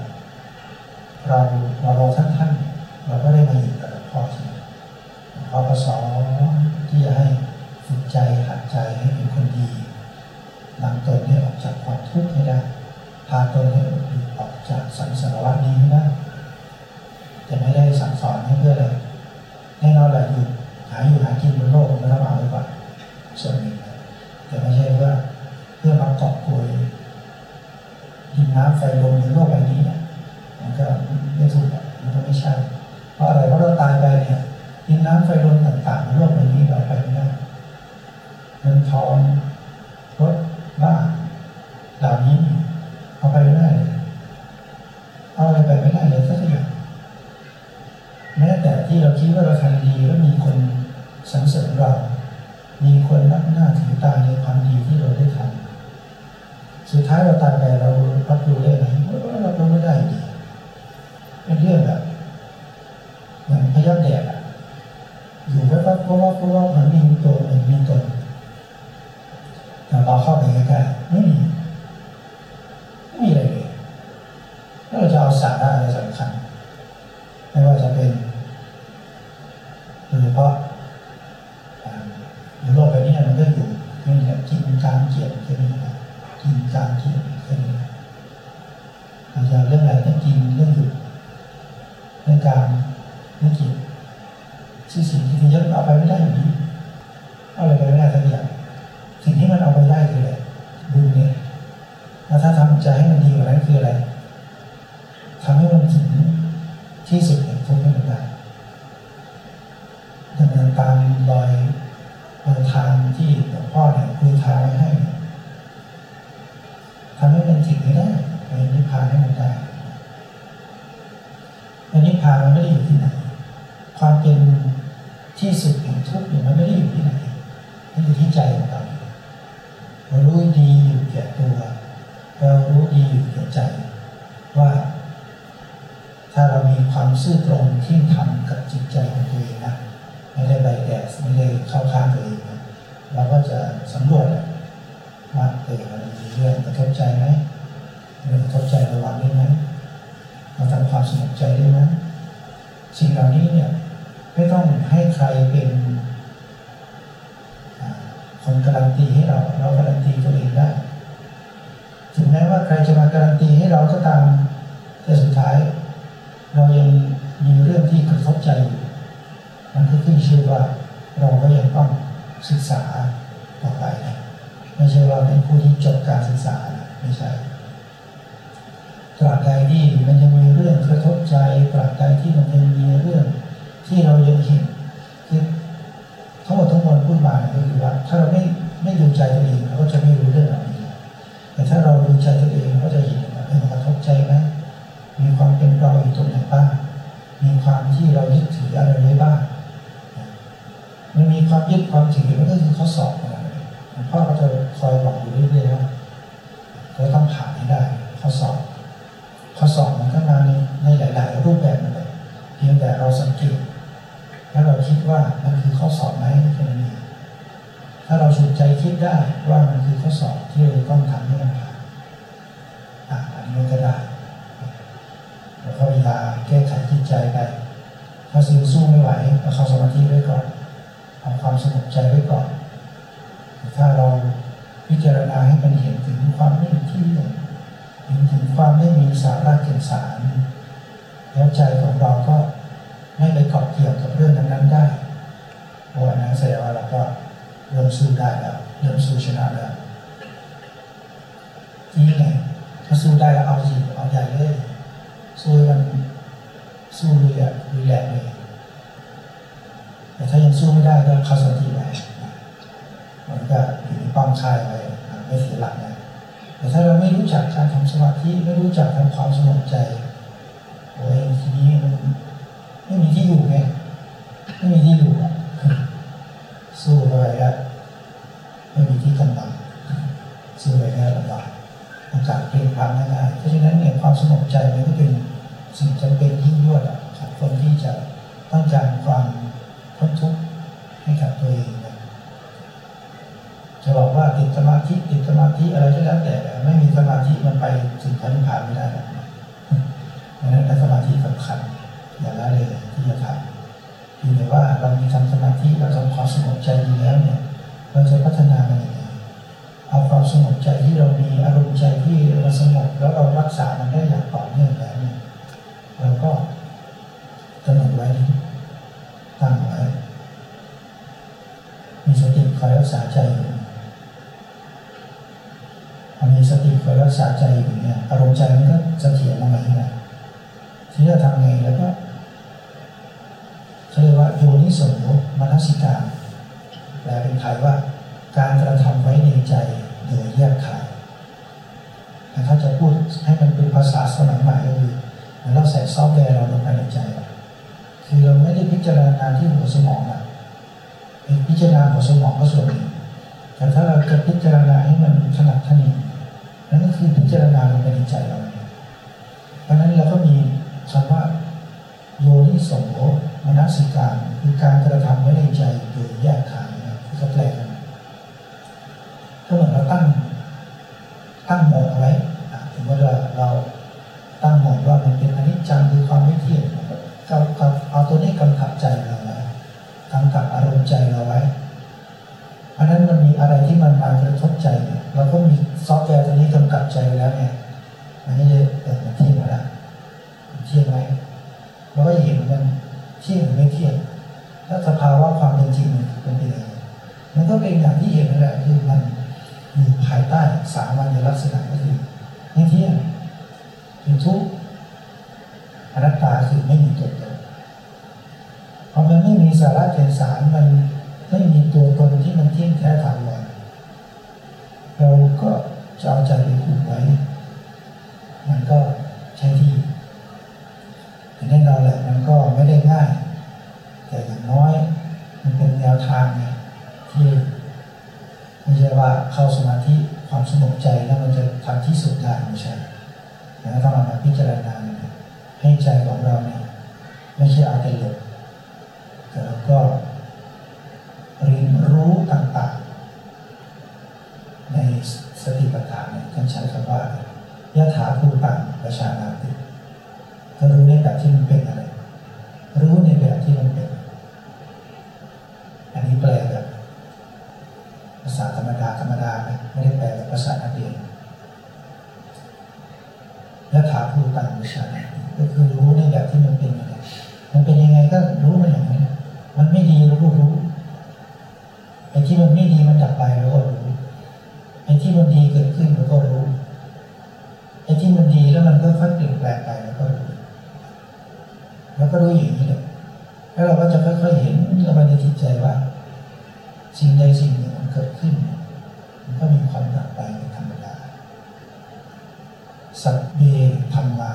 A: เราเราเราท่านท่านเราก็ได้มาอยู่กับหลวงพ่อใช่ไหมหลวงพ่อก็สอนที่จะให้ฝึกใจหัดใจให้เป็นคนดีนำตนให้ออกจากความทุกข์ให้ได้พาตนให้ออกจากสังสารวัฏนี้ให้ได้แต่ไม่ได้สั่งสอนให้เพื่ออะไรแน่นอนแหละอยู่หาอยู่หากินบนโลกมันต้องเอาไว้ก่อนส่วนหนึ่งแต่ไม่ใช่ว่าเพื่อมากอบโกยดินน้ำไฟลมในโลกใบนี้เนี่ยมันก็ไม่ถูกมันก็ไม่ใช่ เพราะอะไรเพราะเราตายไปเนี่ยดิ น้ำไฟลมต่างๆในโลกใบนี้เราไปไม่ได้เงินทองรถบ้านเหล่านี้เอาไปไม่ได้เลยเอาอะไรไปไม่ได้เลยสักอย่างแม้แต่ที่เราคิดว่าเราทำดีแล้วมีคนสรรเสริญเรา มีคนนับหน้าถือตาในความดีที่เราได้ทำสุดท้ายเราตายไปเรารับรู้ได้ไหมว่าเรา ต้องให้ใครเป็นคนการันตีให้เราเราการันตีตัวเองได้ ถึงแม้ว่าใครจะมาการันตีให้เราก็ตามแต่สุดท้าย เรายังมีเรื่องที่กระทบใจอยู่มันก็ขึ้นชื่อว่าเราก็ยังต้องศึกษาต่อไปนะไม่ใช่ว่าเป็นผู้ที่จบการศึกษานะไม่ใช่ตราบใดที่มันยังมีเรื่องกระทบใจตราบใดที่มันยังมีเรื่อง ที่เรายังเห็นคือทั้งหมดทั้งมวลพูดมาก็คือว่า ถ้าเราไม่ไม่ดูใจตัวเองเราก็จะไม่รู้เรื่องเหล่านี้แต่ถ้าเราดูใจตัวเองเราก็จะเห็นว่าเออกระทบใจไหมมีความเป็นเราอยู่ตรงไหนบ้างมีความที่เรายึดถืออะไรไว้บ้างมันมีความยึดความถือมันก็คือข้อสอบนะหลวงพ่อก็จะคอยบอกอยู่เรื่อยๆว่าเราต้องผ่านให้ได้ข้อสอบข้อสอบมันก็มาในในหลาย ๆ รูปแบบนั่นแหละเพียงแต่เราสังเกต แล้วเราคิดว่ามันคือข้อสอบไหมแค่นั้นเองถ้าเราฉุดใจคิดได้ว่ามันคือข้อสอบที่เราต้องทำให้มันผ่านอันนี้มันก็ได้แล้วก็เวลาแก้ไขจิตใจไปถ้าสิ่งสู้ไม่ไหวก็เข้าสมาธิไว้ก่อนเอาความสงบใจไว้ก่อนถ้าเราพิจารณาให้มันเห็นถึงความไม่เที่ยงเห็นถึงความไม่มีสาระเกินสารแล้วใจของเราก็ ไม่ไปเกาะเกี่ยวกับเรื่องนั้นๆได้เพราะนั้นแสดงว่าเราก็เริ่มสู้ได้แล้วเริ่มสู้ชนะแล้วนี้ไงถ้าสู้ได้แล้วเอาสิเอาใหญ่เลยสู้มันสู้เลยอะดูแลกเลยแต่ถ้ายังสู้ไม่ได้ก็เข้าสมาธิไปมันก็อยู่ในป้อมค่ายไปไม่เสียหลักนะแต่ถ้าเราไม่รู้จักการทำสมาธิไม่รู้จักทำความสงบใจโอ้ยทีนี้มัน ไม่มีที่อยู่ไงไม่มีที่อยู่สู้อะไรก็ไม่มีที่กำบังสู้อะไรก็ลำบากอากาศเปลี่ยนแปลงง่ายเพราะฉะนั้นเนี่ยความสงบใจมันก็เป็นสิ่งจำเป็นยิ่งยวดของคนที่จะต้องการความพ้นทุกข์ให้กับตัวเองนะจะบอกว่าติดสมาธิติดสมาธิอะไรก็แล้วแต่ไม่มีสมาธิมันไปถึงพระนิพพานไม่ได้หรอกดังนั้นสมาธิสำคัญ อย่างละเลยที่จะทำเพียงแต่ว่าเรามีทำสมาธิเราทำความสงบใจดีแล้วเนี่ย เราจะพัฒนามันยังไงเอาความสงบใจที่เรามีอารมณ์ใจที่เราสงบแล้วเรารักษามันได้อย่างต่อเนื่องแล้วเนี่ยเราก็กำหนดไว้ตั้งไว้มีสติคอยรักษาใจพอมีสติคอยรักษาใจอยู่เนี่ยอารมณ์ใจมันก็เสถียรมาที่ไหนที่จะทำไงแล้วก็ โยนิโสมนสิการแปลเป็นไทยว่า การกระทำไว้ในใจโดยแยกขายแต่ถ้าจะพูดให้มันเป็นภาษาสมัยใหม่ก็คือเราใส่ซอฟต์แวร์เราลงไปในใจ คือเราไม่ได้พิจารณาที่หัวสมองอะพิจารณาหัวสมองก็ส่วนหนึ่งแต่ถ้าเราจะพิจารณาให้มันขนาดท่านี้นั่นก็คือพิจารณาลงไปในใจเรา เพราะนั้นเราก็มีคำว่าโยนิโสม มนัสิการคือการกระทำไว้ในใจโดยแยกขายนะคือก็แปลกันก็เหมือนเราตั้งตั้งหมดเอาไว้ถึงว่าเราตั้งหมดว่ามันเป็นอนิจจังคือความไม่เที่ยงเราเอาตัวนี้กำกับใจเราไว้กำกับอารมณ์ใจเราไว้เพราะนั้นมันมีอะไรที่มันมากระทบใจ เราก็มีซอฟต์แวร์ตัวนี้กำกับใจแล้วเนี่ย จริงมันเป็นยังไงมันก็เป็นอย่างที่เห็นนั่นแหละคือมันอยู่ภายใต้สามัญลักษณะก็คือไม่เที่ยงเป็นทุกข์อนัตตาคือไม่มีตัวตนพอมันไม่มีสาระแก่นสารมันไม่มีตัวตนที่มันเที่ยงแท้ถาวรเราก็จะเอาใจไปผูกไว้ มันก็ใช่ที่แต่แน่นอนแหละมันก็ไม่ได้ง่าย ทานเนี่ยทางไงที่ม่ใช่ว่าเข้าสมาธิความสงบใจแล้วมันจะทำที่สุดได้ไม่ใช่แต่ต้องมาพิจารณาให้ใจของเราเนี่ยไม่ใช่เอาแต่หลบแต่เราก็เรียนรู้ต่างๆ ในสติปัฏฐานเนี่ยท่านใช้คำว่ายะถาภูตังประชานาติก็รู้ในแบบที่มันเป็นอะไร รู้ในแบบที่มันเป็น อันนี้แปลแบบภาษาธรรมดาธรรมดาไม่ได้แปลแบบภาษานักเรียนยะถาภูตังประชานาติก็คือรู้ในแบบที่มันเป็นยังไงมันเป็นยังไงก็รู้มันอย่างนั้นมันไม่ดีเราก็รู้ไอ้ที่มันไม่ดีมันดับไปเราก็รู้ไอ้ที่มันดีเกิดขึ้นเราก็รู้ไอ้ที่มันดีแล้วมันก็ค่อยเปลี่ยนแปลงไปเราก็รู้แล้วก็รู้อย่างนี้เลยแล้วเราก็จะค่อยๆเห็นเข้าไปในจิตใจว่า สิ่งใดสิ่งหนึ่งมันเกิดขึ้น มันก็มีความดับไปเป็นธรรมดา สัพเพธรรมา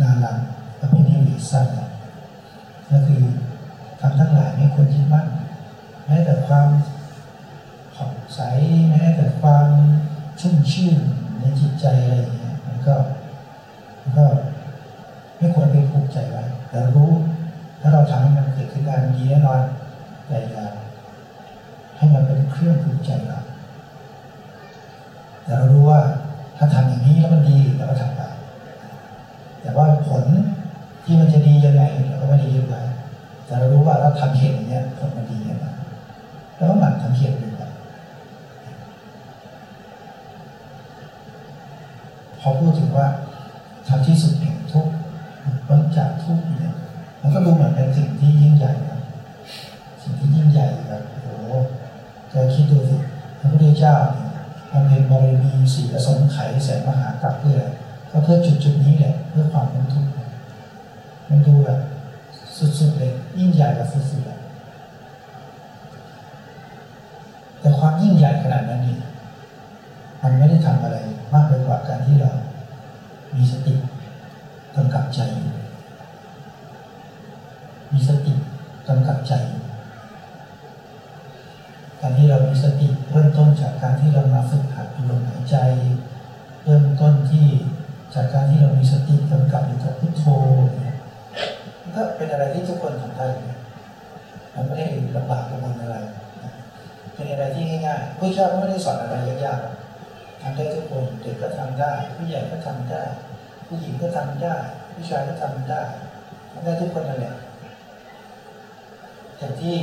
A: นาลังก็เป็นนิวิสันก็คือทำทั้งหลายไม่ควรยึดมั่นแม้แต่ความผ่องใสแม้แต่ความ ชื่นในจิตใจอะไรอย่างเงี้ยมันก็มันก็ไม่ควรไปผูกใจไว้แต่รู้ถ้าเราทำให้มันเกิดขึ้นได้มันดีแน่นอนแต่อย่าให้มันเป็นเครื่องผูกใจเราแต่เรารู้ว่าถ้าทำอย่างนี้แล้วมันดีเราก็ทำไปแต่ว่าผลที่มันจะดียังไงเราก็ไม่ได้ยึดไว้แต่เรารู้ว่าถ้าทำเข็อย่างเนี้ยผลมันดียังไงแล้วก็หมั่นทำเข็ไถึงว่าทำที่สุดแห่งทุกข์พ้นจากทุกข์เนี่ยมันก็ดูเหมือนเป็นสิ่งที่ยิ่งใหญ่นะสิ่งที่ยิ่งใหญ่แบบโอ้โหจะคิดดูสิพระพุทธเจ้าเนี่ยมันเป็นบารมีสีอสมไขยแสนมหากรัปเพื่อก็เพื่อจุดจุดนี้แหละเพื่อความพ้นทุกข์มันดูแบบสุดๆเลยยิ่งใหญ่แบบสุดๆเลยแต่ความยิ่งใหญ่ขนาดนั้นนี่มันไม่ได้ทำอะไรมากไปกว่าการที่เรา มีสติกำกับใจอยู่มีสติกำกับใจอยู่การที่เรามีสติเริ่มต้นจากการที่เรามาฝึกหัดลมหายใจ เริ่มต้นที่จากการที่เรามีสติกำกับอยู่กับพุทโธเนี่ยก็เป็นอะไรที่ทุกคนทำได้มันไม่ได้ลำบากลำบนอะไร เป็นอะไรที่ง่ายๆ พระเจ้าก็ไม่ได้สอนอะไรยากๆทำได้ทุกคนเด็กก็ทำได้ผู้ใหญ่ก็ทำได้ ผู้หญิงก็ทำได้ ผู้ชายก็ทำได้ทำได้ทุกคนนั่นแหละแต่ที่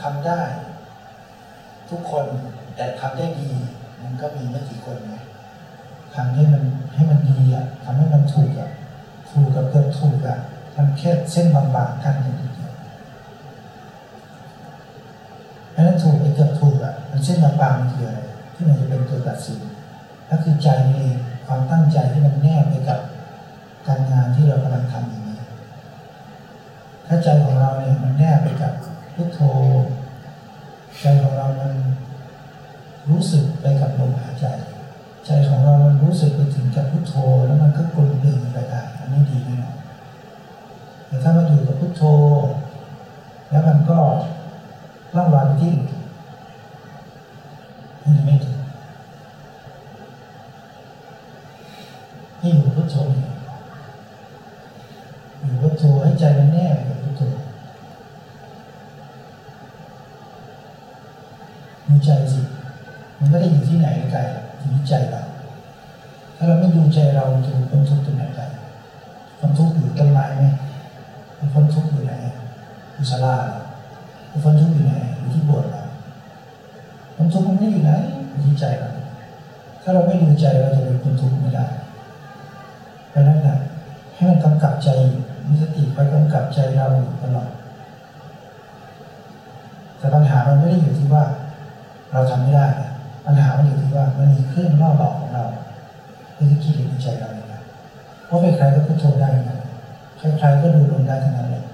A: ทำได้ ทุกคนแต่ทำได้ดี มันก็มีไม่กี่คนไงทำให้มันให้มันดีอะทำให้มันถูกอะถูกกับเกินถูกอะมันแค่เส้นบางๆกันอย่างเดียวเพราะนั้นถูกไปเกือบถูกอะมันเส้นบางๆมันคืออะไรที่มันจะเป็นตัวตัดสินก็คือใจเองความตั้งใจที่มันแนบไปกับการงานที่เรากำลังทำอยู่นี้ถ้าใจของเราเนี่ยมันแนบไปกับพุทโธใจของเรามันรู้สึกไปกับลมหายใจ ใจของเรามันรู้สึกไปถึงกับพุทโธ แล้วมันก็กลมกลืนไปได้อันนี้ดีแน่นอนแต่ถ้ามันอยู่กับพุทโธ แล้วมันก็ล่องลอยไปที่อื่นจะไม่ถูกให้อยู่กับพุทโธอยู่กับพุทโธให้ใจมันแน่ไปกับพุทโธดูใจสิ มันไม่ได้อยู่ที่ไหนไกลอยู่ที่ใจเรา ถ้าเราไม่ดู ใจเราจะพ้นทุกข์ตรงไหนได้ความทุกข์อยู่ต้นไม้ไหมความทุกข์อยู่ไหนอยู่ศาลาความทุกข์อยู่ไหนอยู่ที่โบสถ์เรอความทุกข์มันไม่อยู่ไหนอยู่ที่ใจเราถ้าเราไม่ดูใจเราจะเป็นคนทุกข์ไม่ได้เพราะนั้นนะให้มันกำกับใจมีสติคอยกำกับใจเราอยู่ตลอดแต่ปัญหามันไม่ได้อยู่ที่ว่า เราทำไม่ได้ ปัญหามันอยู่ที่ว่ามันมีเครื่องล่อหลอกของเรา เพราะใครๆก็พุทโธได้นะใครๆก็ดูลมได้ทั้งนั้นเลย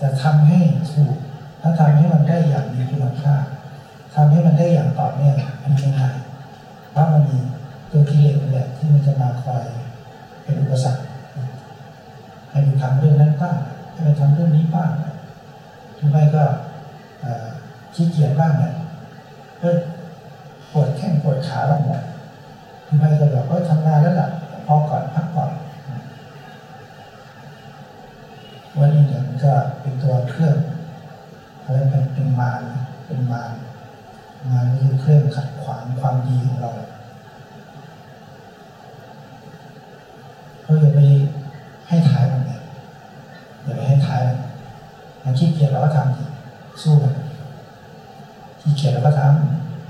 A: จะทำให้ถูกถ้าทำให้มันได้อย่างมีคุณค่าทำให้มันได้อย่างต่อเนื่องอันนี้ง่ายเพราะมันมีตัวกิเลสนี่แหละที่มันจะมาคอยเป็นอุปสรรคให้มันทำเรื่องนั้นบ้างให้มันทำเรื่องนี้บ้างหรือไม่ก็ขี้เกียจบ้างเนี่ยก็ปวดแข้งปวดขาบ้างเนี่ยหรือไม่ก็แบบว่าทำงานแล้วล่ะพอก่อนพักก่อนวันนี้เนี่ยมันก็เป็นตัวเครื่องอะไรเป็นเป็นมารเป็นมารมารคือ เครื่องขัดขวางความดีของเราเราอย่าไปให้ท้ายมันเลยอย่าไปให้ท้ายมันมันขี้เกียจเราก็ทำสิสู้มันขี้เกียจเราก็ท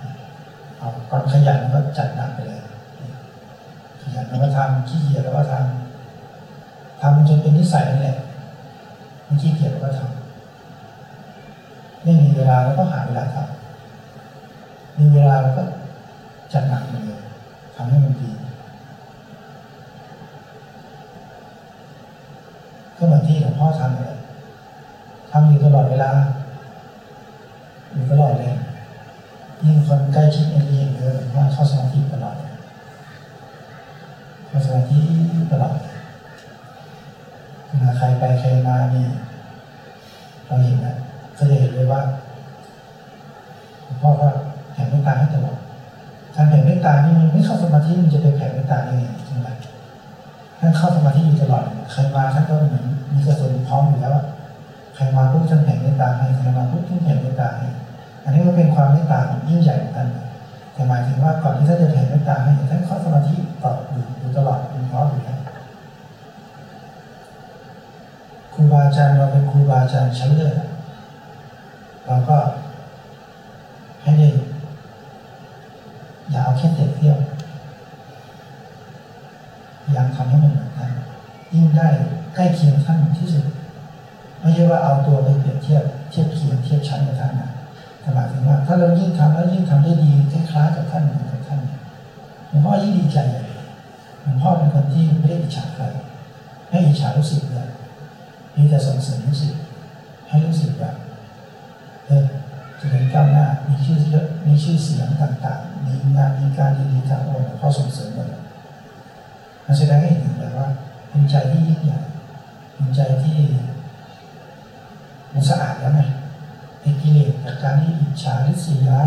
A: ำเอาความขยันก็จัดหนักไปเลยขยันเราก็ทำขี้เกียจเราก็ทำทำมันจนเป็นนิสัยนั่นแหละมันขี้เกียจเราก็ทำไม่มีเวลาเราก็หาเวลาทำ มีเวลาเราก็จัดหนักไปเลยทำให้มันดี ก็เหมือนที่หลวงพ่อทำเลยทำอยู่ตลอดเวลา อยู่ตลอดเลย ยิ่งคนใกล้ชิดเนี่ยยิ่งเยอะว่าเข้าสมาธิตลอดเข้าสมาธิตลอดเวลาใครไปใครมานี่เราเห็นนะก็จะเห็นเลยว่าหลวงพ่อก็แผ่เมตตาให้ตลอดการแผ่เมตตานี่มันไม่เข้าสมาธิมันจะไปแผ่เมตตาได้ไงใช่ไหมท่านเข้าสมาธิอยู่ตลอด ใครมาท่านก็เหมือนมีกระสุนพร้อมอยู่แล้วใครมาปุ๊บท่านแผ่เมตตาให้ใครมาปุ๊บท่านแผ่เมตตาให้อันนี้ก็เป็นความเมตตาของยิ่งใหญ่ของท่านแต่หมายถึงว่าก่อนที่ท่านจะแผ่เมตตาให้ท่านเข้าสมาธิต่ออยู่อยู่ตลอดเป็นพร้อมอยู่แล้วครูบาอาจารย์เราเป็นครูบาอาจารย์ชั้นเลิศเราก็ให้ได้อย่าเอาแค่เด็กเที่ยวพยายามทำให้มันเหมือนกันยิ่งได้ใกล้เคียงท่านที่สุด ไม่ใช่ว่าเอาตัวไปเปรียบเทียบเทียบเคียงเทียบชั้นกับท่านนะแต่หมาย ถ้าเรายิ่งทำแล้วยิ่งทำได้ดีคล้ายๆกับท่านเหมือนกับท่านหลวงพ่อยิ่งดีใจเลยหลวงพ่อเป็นคนที่ไม่ได้อิจฉาใครให้อิจฉารู้สึกเลยมีแต่ส่งเสริมรู้สึกให้รู้สึกแบบเออจะเป็นก้าวหน้ามีชื่อเยอะมีชื่อเสียงต่างๆ มีงานมีการดีๆทางโอนพ่อส่งเสริมหมดมันแสดงให้เห็นเลยว่าเป็นใจที่ยิ่งใหญ่เป็นใจที่มันสะอาดแล้วไงไอ้กิเลสจากการ ที่อิจฉาริษยา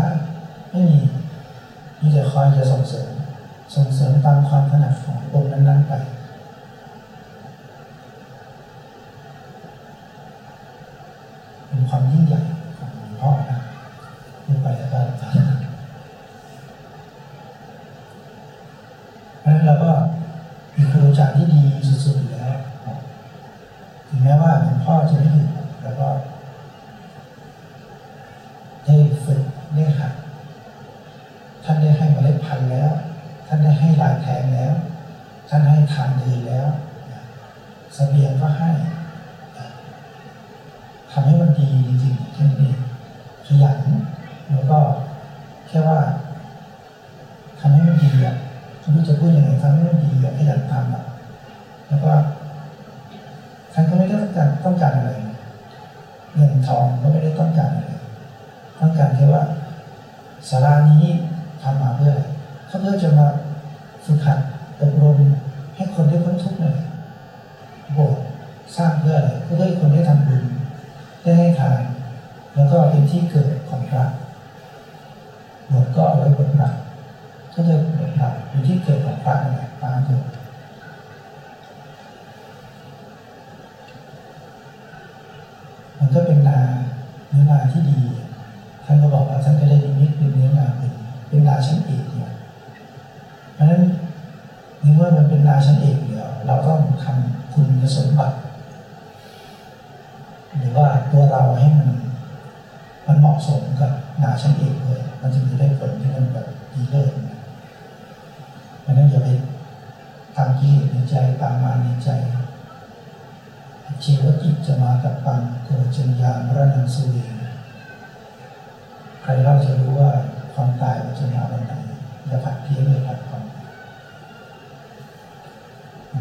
A: ไม่มีมีแต่คอยจะส่งเสริมส่งเสริมตามความถนัดขององค์นั้นๆไปเป็นความยิ่งใหญ่ของหลวงพ่อนะพูไปแล้วก็เพราะฉะนั้นเราก็มีครูอาจารย์ที่ดีสุดๆอยู่แล้วถึงแม้ว่าหลวงพ่อจะไม่อยู่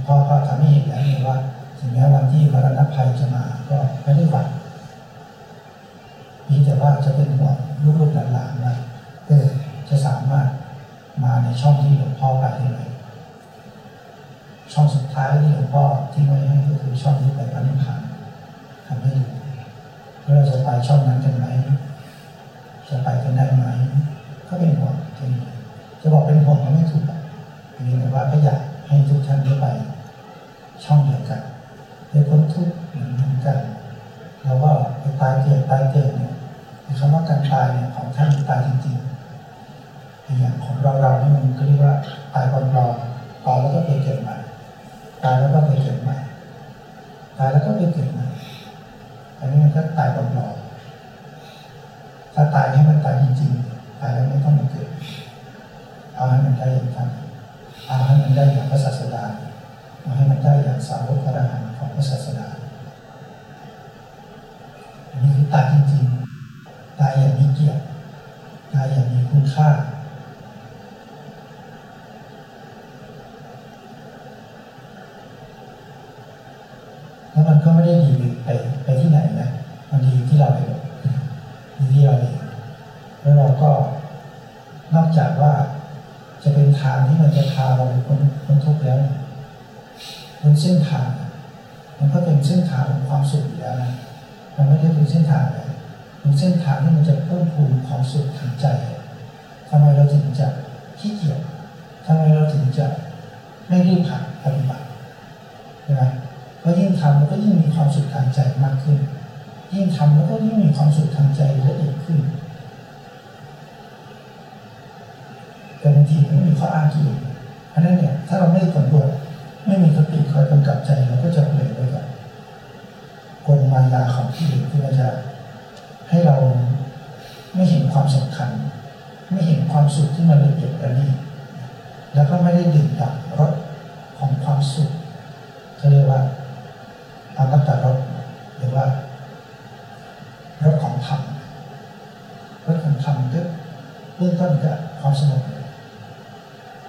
A: พ่อก็ทำให้เห็นแล้วว่าถึงแม้วันที่มรณะภัยจะมาก็ไม่ได้หวั่นมีแต่ว่าจะเป็นห่วงลูกๆหลานๆว่าเออจะสามารถมาในช่องที่หลวงพ่อไปได้ไหมช่องสุดท้ายที่หลวงพ่อที่ไม่ให้ก็คือช่องที่ไปพระนิพพานทำให้ดูแล้วเราจะไปช่องนั้นกันไหมจะไปกันได้ไหมก็เป็นห่วงแค่นี้จะบอกเป็นห่วงก็ไม่ถูกเพียงแต่ว่าก็อยากให้ทุกท่านได้ไป ช่องเดียวกันได้พ้นทุกข์เหมือนกันแล้วก็ไปตายเกิดตายเกิดเนี่ยคำว่าการตายเนี่ยของท่านตายจริงๆอย่าง ของเราเรานี่มันเรียกว่าตายปลอมๆตายแล้วก็ไปเกิดใหม่ตายแล้วก็ไปเกิดใหม่ตายแล้วก็ไปเกิดใหม่อันนี้มันก็ตายปลอมๆถ้าตายให้มันตายจริงๆตายแล้วไม่ต้องมาเกิดเอาให้มันได้อย่างท่านเอาให้มันได้อย่างพระศาสดาเอาให้มันได้อย่างสาวกพระอรหันต์ของพระศาสดาอันนี้คือตายจริงๆตายอย่างมีเกียรติตายอย่างมีคุณค่า แล้วมันก็ไม่ได้ดีไปไปที่ไหนนะ มันดีที่เราเองดีที่เราเองแล้วเราก็นอกจากว่าจะเป็นทางที่มันจะพาเราไปพ้นพ้นทุกข์แล้วเนี่ย บนเส้นทาง มันก็เป็นเส้นทางของความสุขอยู่แล้วนะมันไม่ได้เป็นเส้นทางเลยเป็นเส้นทางที่มันจะเพิ่มพูนความสุขทางใจทำไมเราถึงจะขี้เกียจทำไมเราถึงจะไม่รีบผัดปฏิบัติใช่ไหมเพราะยิ่งทำมันก็ยิ่งมีความสุขทางใจมากขึ้น ยิ่งทำแล้วก็ยิ่งมีความสุขทางใจละเอียดขึ้นแต่บางทีมันมีข้ออ้างที่อื่นเพราะนั้นเนี่ยถ้าเราไม่สำรวจไม่มีสติคอยกำกับใจเราก็จะเปลี่ยนไปกับกลม ที่อื่นที่มันจะให้เราไม่เห็นความสำคัญ ไม่เห็นความสุขที่มันละเอียดประณีตแล้วก็ไม่ได้ดื่มด่ำรสของความสุขเขาเรียกว่าอมตะรสหรือว่ารสของธรรมรสของธรรมก็เริ่มต้นกับความสงบ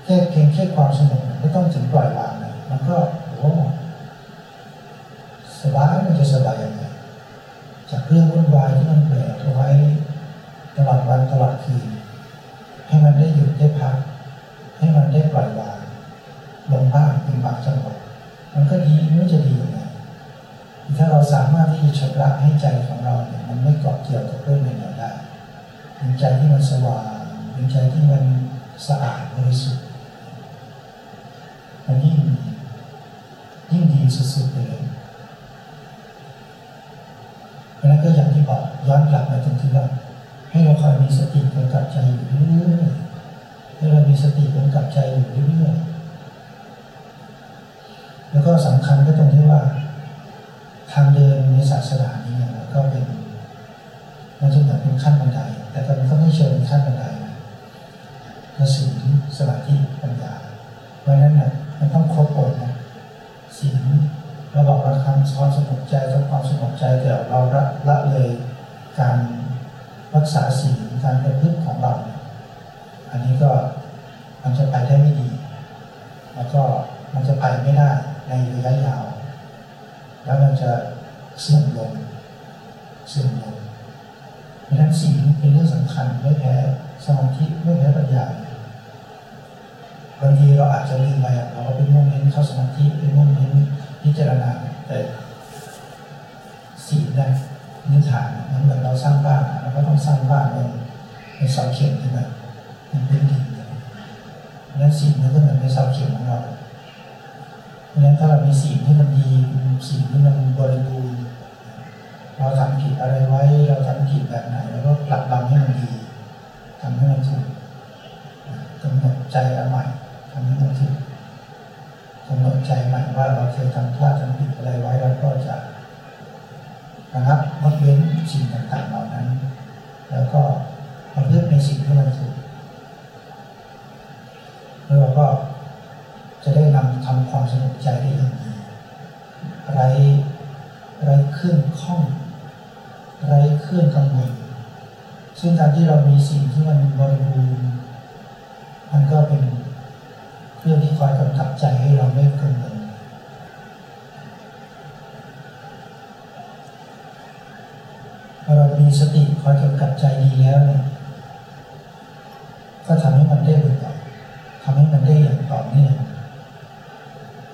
A: แค่เพียงแค่ความสงบไม่ต้องถึงปล่อยวางเลยมันก็โอ้สบายมันจะสบายยังไงจากเรื่องวุ่นวายที่มันแบกเอาไว้ตลอดวันตลอดคืนให้มันได้หยุดได้พัก ให้มันได้ปล่อยวางลงบ้างเป็นบางจังหวะมันก็ดีไม่จะดียังไงถ้าเรา สามารถที่จะชำระให้ใจของเราเนี่ยมันไม่เกาะเกี่ยวกับเรื่องใดๆได้เป็นใจที่มันสว่างเป็นใจที่มันสะอาดบริสุทธิ์มันยิ่งยิ่งดีสุดๆเลยเพราะนั้นก็อย่างที่บอกย้อนกลับมาตรงที่ว่าให้เราคอยมีสติกำกับใจอยู่เรื่อยๆให้เรามีสติกำกับใจอยู่เรื่อยๆแล้วก็สำคัญก็ตรง ใจแต่เราละละเลยการรักษาศีลการประพฤติของเรา อันนี้ก็มันจะไปได้ไม่ดี แล้วก็มันจะไปไม่ได้ในระยะยาว แล้วมันจะเสื่อมลงเสื่อมลงเพราะฉะนั้นศีลเป็นเรื่องสำคัญไม่แพ้สมาธิไม่แพ้ปัญญาบางทีเราอาจจะลืมไปเราก็เป็นมุ่งเน้นเข้าสมาธิเป็นมุ่งเน้นพิจารณาแต่ พื้นฐานเหมือนเราสร้างบ้านเราก็ต้องสร้างบ้านบนในเสาเข็มใช่ไหมมันเป็นดินนั้นศีลมันก็เหมือนในเสาเข็มของเราเพราะฉะนั้นถ้าเรามีศีลที่มันดีศีลที่มันบริบูรณ์เราทำผิดอะไรไว้เราทำผิดแบบไหนเราก็ปรับปรุงให้มันดีทำให้มันถูกกำหนดใจเอาใหม่ทำให้มันถูกกำหนดใจใหม่ว่าเราเคยทำพลาดทำผิดอะไรไว้เราก็จะ ระงับงดเว้นสิ่งต่างๆเหล่านั้น แล้วก็ประพฤติในสิ่งที่มันถูกแล้วเราก็จะได้นำทำความสงบใจได้อย่างดีไรไรขึ้นข้อง ไรขึ้นกังวลซึ่งการที่เรามีสิ่งที่มันบริบูรณ์มันก็เป็นเครื่องที่คอยกำกับใจให้เราไม่กร มีสติคอยกำกับใจดีแล้วเนี่ยก็ทำให้มันได้บ่อยๆทำให้มันได้อย่างต่อเนื่อง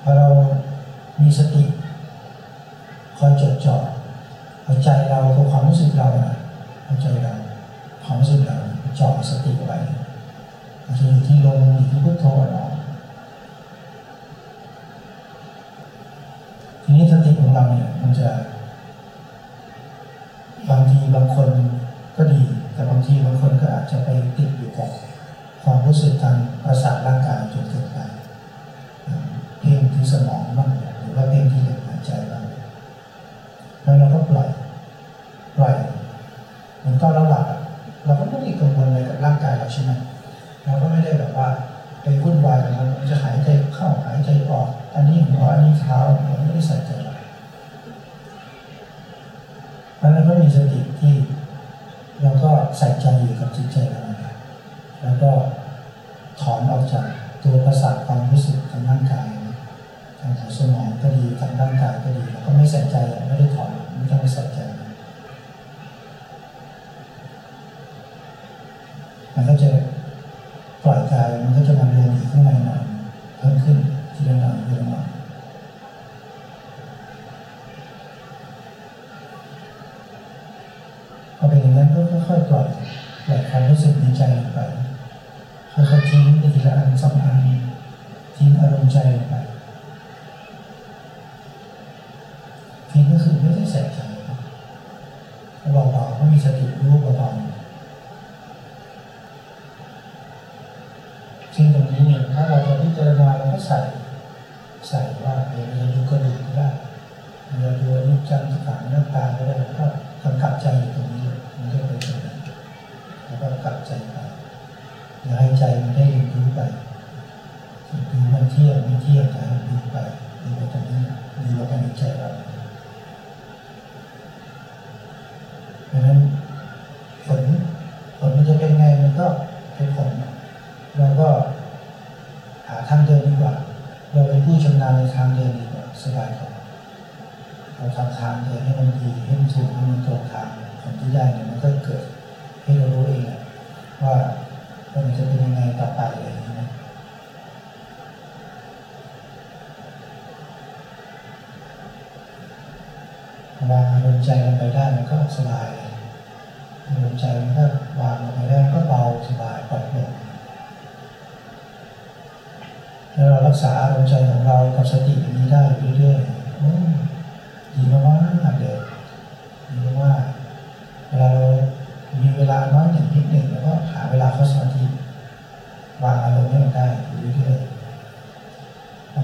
A: พอเรามีสติคอยจดจ่อเอาใจเรากับความรู้สึกเรานะเอาใจเราความรู้สึกเราจ่อสติไว้อาจจะอยู่ที่ลมอยู่ที่พุทโธเนาะทีนี้สติของเราเนี่ยมันจะ จะไปติดอยู่กับความรู้สึกทางประสาทร่างกาย ใส่ใจอยู่กับจิตใจเราเนี่ยแล้วก็ถอนออกจากตัวประสาทความรู้สึกทางร่างกายทางสมองก็ดีทางร่างกายก็ดีแล้วก็ไม่ใส่ใจไม่ได้ถอนไม่ต้องไปใส่ใจมันก็จะ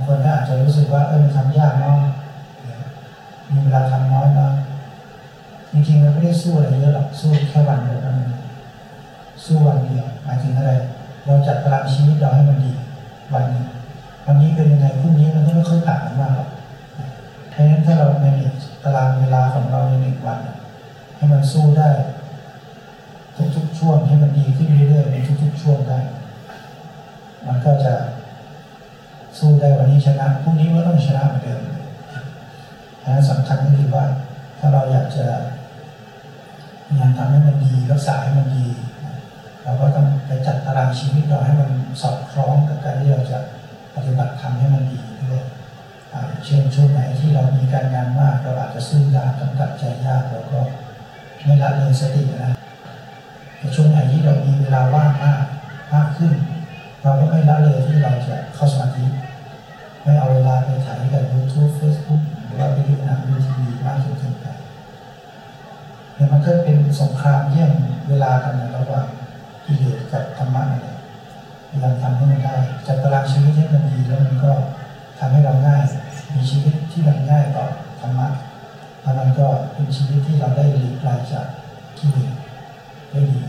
A: คนก็อาจจะรู้สึกว่าเออมันทำยากเนาะมีเวลาทำน้อยเนาะจริงๆเราไม่ได้สู้อะไรเยอะหรอกสู้แค่วันเดียวมันสู้วันเดียวหมายถึงอะไร เราจัดตารางชีวิตเราให้มันดี วันนี้วันนี้เป็นยังไงพรุ่งนี้มันก็ไม่ค่อยต่างกันมากหรอกเพราะฉะนั้นถ้าเราในตารางเวลาของเราในหนึ่งวัน ให้มันสู้ได้ทุกๆช่วงให้มันดีขึ้นเรื่อยๆในทุกๆช่วงได้ มันก็จะ ได้วันนี้ชนะพรุ่งนี้ก็ต้องชนะเหมือนเดิมเพราะสำคัญก็คือว่า ถ้าเราอยากจะพยายามทำให้มันดีรักษาให้มันดี เราก็ต้องไปจัดตารางชีวิตเราให้มันสอดคล้องกับการที่เราจะปฏิบัติทำให้มันดีด้วยเช่นช่วงไหนที่เรามีการงานมากเราอาจจะสู้ยากกำกับใจยากเราก็ไม่ละเลยสตินะแต่ช่วงไหนที่เรามีเวลาว่างมากมากขึ้น เราก็ไม่ละเลยที่เราจะเข้าสมาธิ ไม่เอาเวลาไปถ่ายกับ YouTube Facebook หรือว่าไปดูหนังดูทีวีมากจนเกินไปเนี่ยมันก็เป็นสงครามแย่งเวลากันระหว่างกิเลสกับธรรมะนี่แหละพยายามทำให้มันได้จัดตารางชีวิตให้มันดีแล้วมันก็ทำให้เราง่าย มีชีวิตที่มันง่ายต่อธรรมะแล้วมันก็เป็นชีวิตที่เราได้หลีกไกลจากกิเลสได้ดี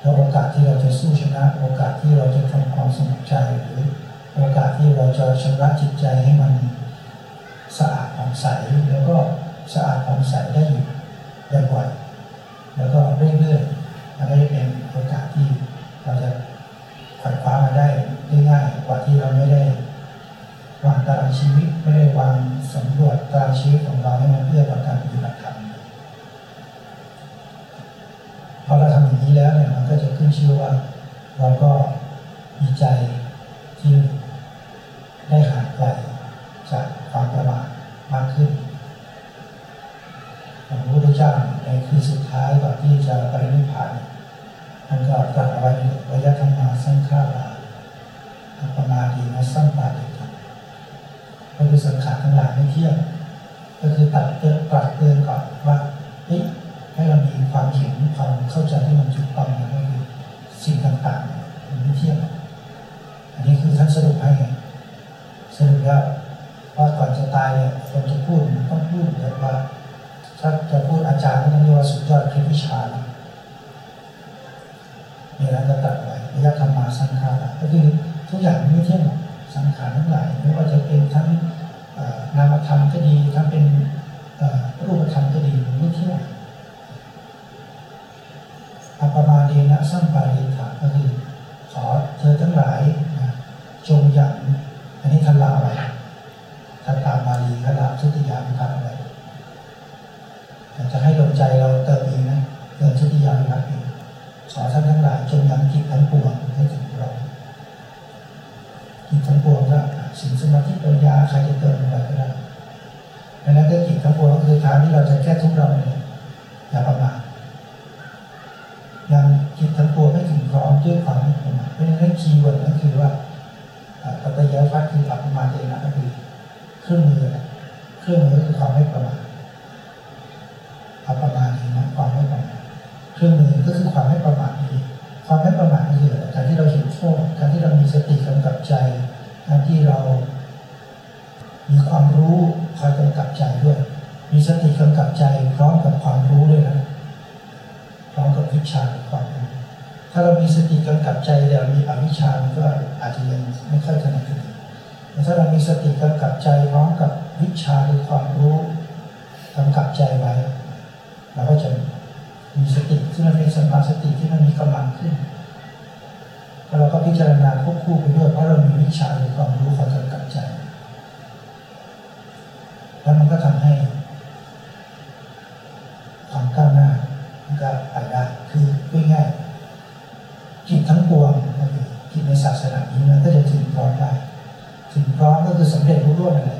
A: แล้วโอกาสที่เราจะสู้ชนะ โอกาสที่เราจะทำความสมัครใจหรือ โอกาสที่เราจะชำระจิตใจให้มันสะอาดผ่องใสแล้วก็สะอาดผ่องใสได้อยู่บ่อยๆแล้วก็เรื่อยๆมันก็จะเป็นโอกาสที่เราจะขวายคว้ามาได้ง่ายกว่าที่เราไม่ได้วางตารางชีวิตไม่ได้วางสำรวจตารางชีวิตของเราให้มันเพื่อต่อการปฏิบัติธรรมพอเราทำอย่างนี้แล้วเนี่ยมันก็จะขึ้นชื่อว่า เราก็มีใจที่ได้ห่างไกลจากความประมาทมากขึ้นพระพุทธเจ้าในคืนสุดท้ายก่อน ที่จะปรินิพพานท่นก็ตรัสเอาไว้ในวิยธรรมาสังขาราปรมาดีนะสั้นปาเดกันก็คือสังขารทั้งหลายไม่เที่ยงก็คือตัดเตือนตรัสเตือนก่อนว่าเฮ้ยให้เรามีความเห็นความเข้าใจที่มันถูกต้องนะก็คือสิ่งต่างๆมันไม่เที่ยงอันนี้คือท่านสรุปให้สรุปแล้วว่าก่อนจะตายเนี่ยคนจะพูดต้องพูดแบบว่า ถ้าจะพูดอาจารย์ก็ต้องเรียกว่าสุดยอดคลิปวิชาเนี่ยนะจะตัดไว้ระยะธรรมาสังขารก็คือทุกอย่างไม่เที่ยงสังขารทั้งหลายไม่ว่าจะเป็นทั้งนามธรรมก็ดีทั้งเป็นรูปธรรมก็ดีไม่เที่ยงอัปมาเดนะสัมปาเดถาก็คือขอเธอทั้งหลายจงยังอันนี้ทันลาไว้ทันตามมาลีขนาทุติยามิพันธ์ไว้จะให้ดวงใจเราเติมเองนะเติมทุติยามิพันธ์เองขอท่านทั้งหลายจงยังจิตทั้งปวงให้ถึงเราจิตทั้งปวงก็สินสมา ธิปัญญาใครจะเติมอะไรก็ได้ดังนั้นก็จิตทั้งปวงก็คือทางที่เราจะแก้ทุกเราเนี่ยอย่าประมาทยังจิตทั้งปวงไม่ถึงพร้อมด้วยความไม่ประมาทเพราะฉะนั้นคีย์เวิร์ดก็คือว่าปัตยาพัตคืออัปมาเองนะก็คือเครื่องมือเครื่องมือคือความไม่ประมาทอัปมาเองนะความไม่ประมาทเครื่องมือก็คือความไม่ประมาทนี้ความไม่ประมาทคือการที่เราเห็นโทษการที่เรามีสติกำกับใจการที่เรา มีความรู้คอยกำกับใจด้วย มีสติกำกับใจพร้อมกับความ รู้ด้วยนะพร้อมกับวิชาความรู้ถ้าเรามีสติกำกับใจแต่มีอวิชชามันก็อาจจะยังไม่ค่อยถนัดกันแต่ถ้าเรามีสติกำกับใจพร้อมกับวิชาหรือความรู้กำกับใจไว้เราก็จะมีสติที่มันเป็นสมาสติที่มันมีกำลังขึ้นแล้วเราก็พิจารณาควบคู่ไปด้วยเพราะเรามีวิชาหรือความรู้คอยกำกับใจ แล้วมันก็ทำให้ ความก้าวหน้ามันก็ไปได้คือพูดง่ายจิตทั้งปวงก็คือจิตในศาสนานี้มันก็จะถึงพร้อมได้ ถึ งพร้อมก็คื